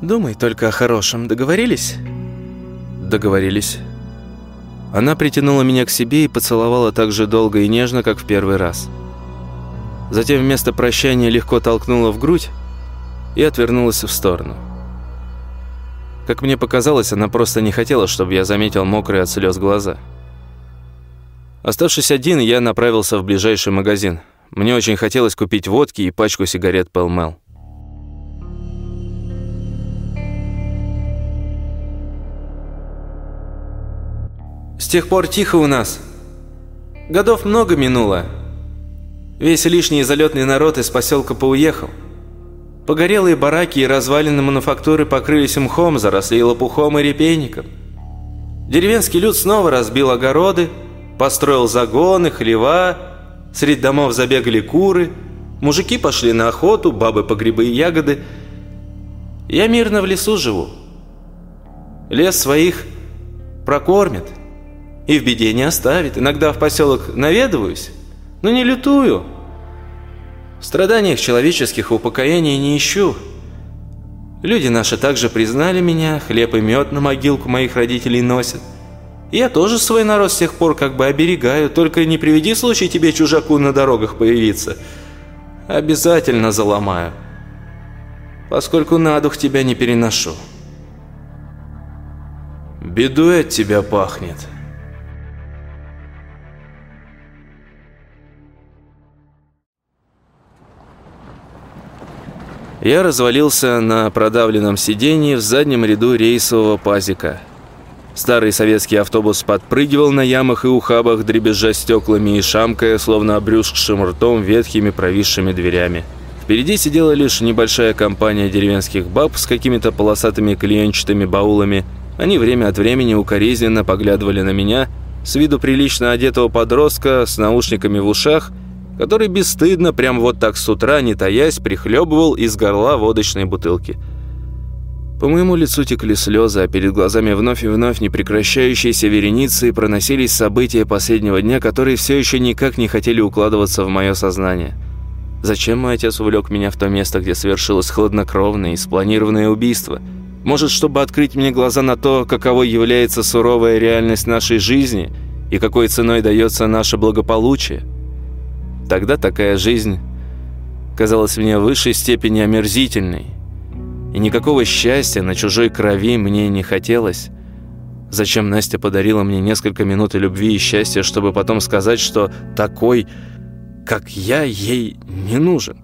Думай только о хорошем, договорились? Договорились. Она притянула меня к себе и поцеловала так же долго и нежно, как в первый раз. Затем вместо прощания легко толкнула в грудь и отвернулась в сторону. Как мне показалось, она просто не хотела, чтобы я заметил мокрые от слез глаза. Оставшись один, я направился в ближайший магазин. Мне очень хотелось купить водки и пачку сигарет Пэлмэл. С тех пор тихо у нас. Годов много минуло. Весь лишний залетный народ из поселка поуехал. Погорелые бараки и развалины мануфактуры покрылись мхом, заросли лопухом и репейником. Деревенский люд снова разбил огороды, построил загоны, хлева, среди домов забегали куры, мужики пошли на охоту, бабы по грибы и ягоды. Я мирно в лесу живу. Лес своих прокормит и в беде не оставит. Иногда в поселок наведываюсь, но не лютую. В страданиях человеческих упокоения не ищу. Люди наши также признали меня, хлеб и мед на могилку моих родителей носят. Я тоже свой народ с тех пор как бы оберегаю, только не приведи случай тебе чужаку на дорогах появиться. Обязательно заломаю. поскольку на дух тебя не переношу. Бедой от тебя пахнет». Я развалился на продавленном сиденье в заднем ряду рейсового пазика. Старый советский автобус подпрыгивал на ямах и ухабах, дребезжа стеклами и шамкая, словно обрюзгшим ртом ветхими провисшими дверями. Впереди сидела лишь небольшая компания деревенских баб с какими-то полосатыми клеенчатыми баулами. Они время от времени укоризненно поглядывали на меня, с виду прилично одетого подростка с наушниками в ушах – который бесстыдно, прям вот так с утра, не таясь, прихлебывал из горла водочной бутылки. По моему лицу текли слезы, а перед глазами вновь и вновь непрекращающиеся вереницы проносились события последнего дня, которые все еще никак не хотели укладываться в мое сознание. Зачем мой отец увлек меня в то место, где совершилось хладнокровное и спланированное убийство? Может, чтобы открыть мне глаза на то, каково является суровая реальность нашей жизни и какой ценой дается наше благополучие? Тогда такая жизнь казалась мне в высшей степени омерзительной. И никакого счастья на чужой крови мне не хотелось. Зачем Настя подарила мне несколько минут любви и счастья, чтобы потом сказать, что такой, как я, ей не нужен?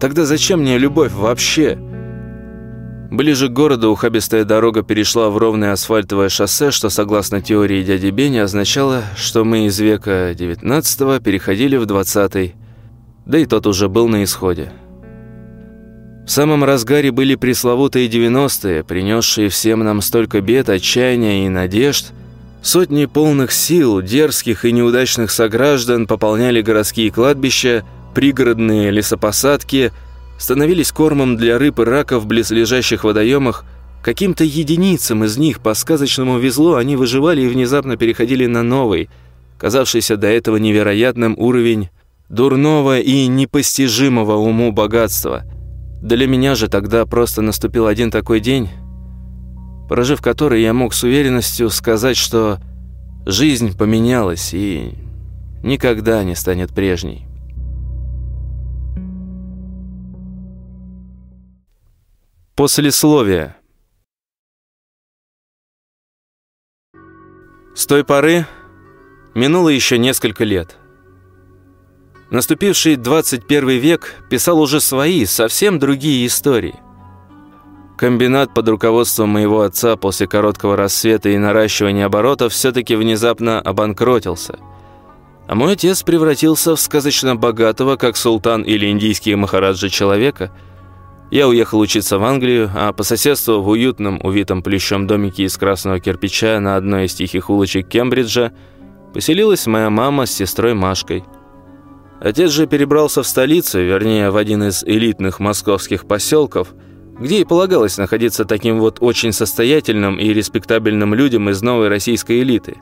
Тогда зачем мне любовь вообще?» Ближе к городу ухабистая дорога перешла в ровное асфальтовое шоссе, что, согласно теории дяди Бени, означало, что мы из века XIX переходили в XX, да и тот уже был на исходе. В самом разгаре были пресловутые 90-е, принесшие всем нам столько бед, отчаяния и надежд. Сотни полных сил, дерзких и неудачных сограждан пополняли городские кладбища, пригородные лесопосадки – становились кормом для рыб и раков в близлежащих водоемах. Каким-то единицам из них по сказочному везло, они выживали и внезапно переходили на новый, казавшийся до этого невероятным уровень дурного и непостижимого уму богатства. Для меня же тогда просто наступил один такой день, прожив который я мог с уверенностью сказать, что жизнь поменялась и никогда не станет прежней. Послесловие. С той поры минуло еще несколько лет. Наступивший 21 век писал уже свои, совсем другие истории. Комбинат под руководством моего отца после короткого рассвета и наращивания оборотов все-таки внезапно обанкротился. А мой отец превратился в сказочно богатого, как султан или индийский махараджа человека – я уехал учиться в Англию, а по соседству в уютном, увитом плещом домике из красного кирпича на одной из тихих улочек Кембриджа поселилась моя мама с сестрой Машкой. Отец же перебрался в столицу, вернее, в один из элитных московских поселков, где и полагалось находиться таким вот очень состоятельным и респектабельным людям из новой российской элиты.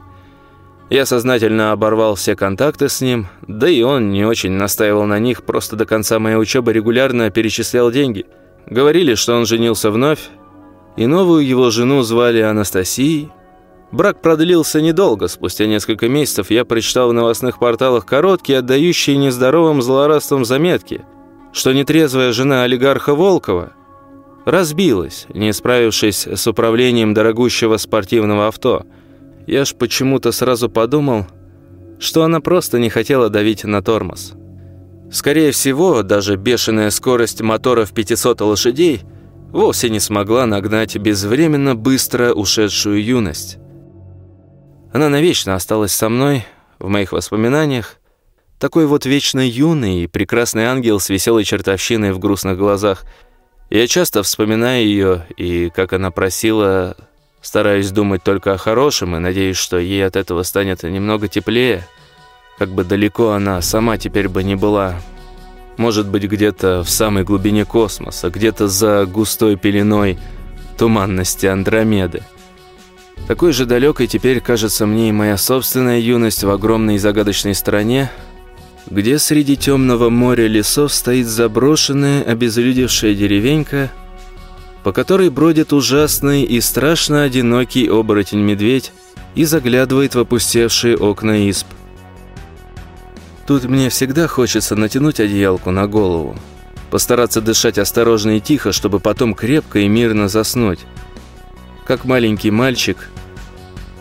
Я сознательно оборвал все контакты с ним, да и он не очень настаивал на них, просто до конца моей учебы регулярно перечислял деньги – Говорили, что он женился вновь, и новую его жену звали Анастасией. Брак продлился недолго. Спустя несколько месяцев я прочитал в новостных порталах короткие, отдающие нездоровым злорадством заметки, что нетрезвая жена олигарха Волкова разбилась, не справившись с управлением дорогущего спортивного авто. Я ж почему-то сразу подумал, что она просто не хотела давить на тормоз. Скорее всего, даже бешеная скорость моторов 500 лошадей вовсе не смогла нагнать безвременно быстро ушедшую юность. Она навечно осталась со мной, в моих воспоминаниях, такой вот вечно юный и прекрасный ангел с веселой чертовщиной в грустных глазах. Я часто вспоминаю ее, и, как она просила, стараюсь думать только о хорошем и надеюсь, что ей от этого станет немного теплее. Как бы далеко она сама теперь бы не была. Может быть, где-то в самой глубине космоса, где-то за густой пеленой туманности Андромеды. Такой же далекой теперь кажется мне и моя собственная юность в огромной и загадочной стране, где среди темного моря лесов стоит заброшенная, обезлюдевшая деревенька, по которой бродит ужасный и страшно одинокий оборотень-медведь и заглядывает в опустевшие окна исп. Тут мне всегда хочется натянуть одеялку на голову, постараться дышать осторожно и тихо, чтобы потом крепко и мирно заснуть. Как маленький мальчик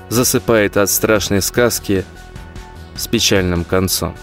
засыпает от страшной сказки с печальным концом.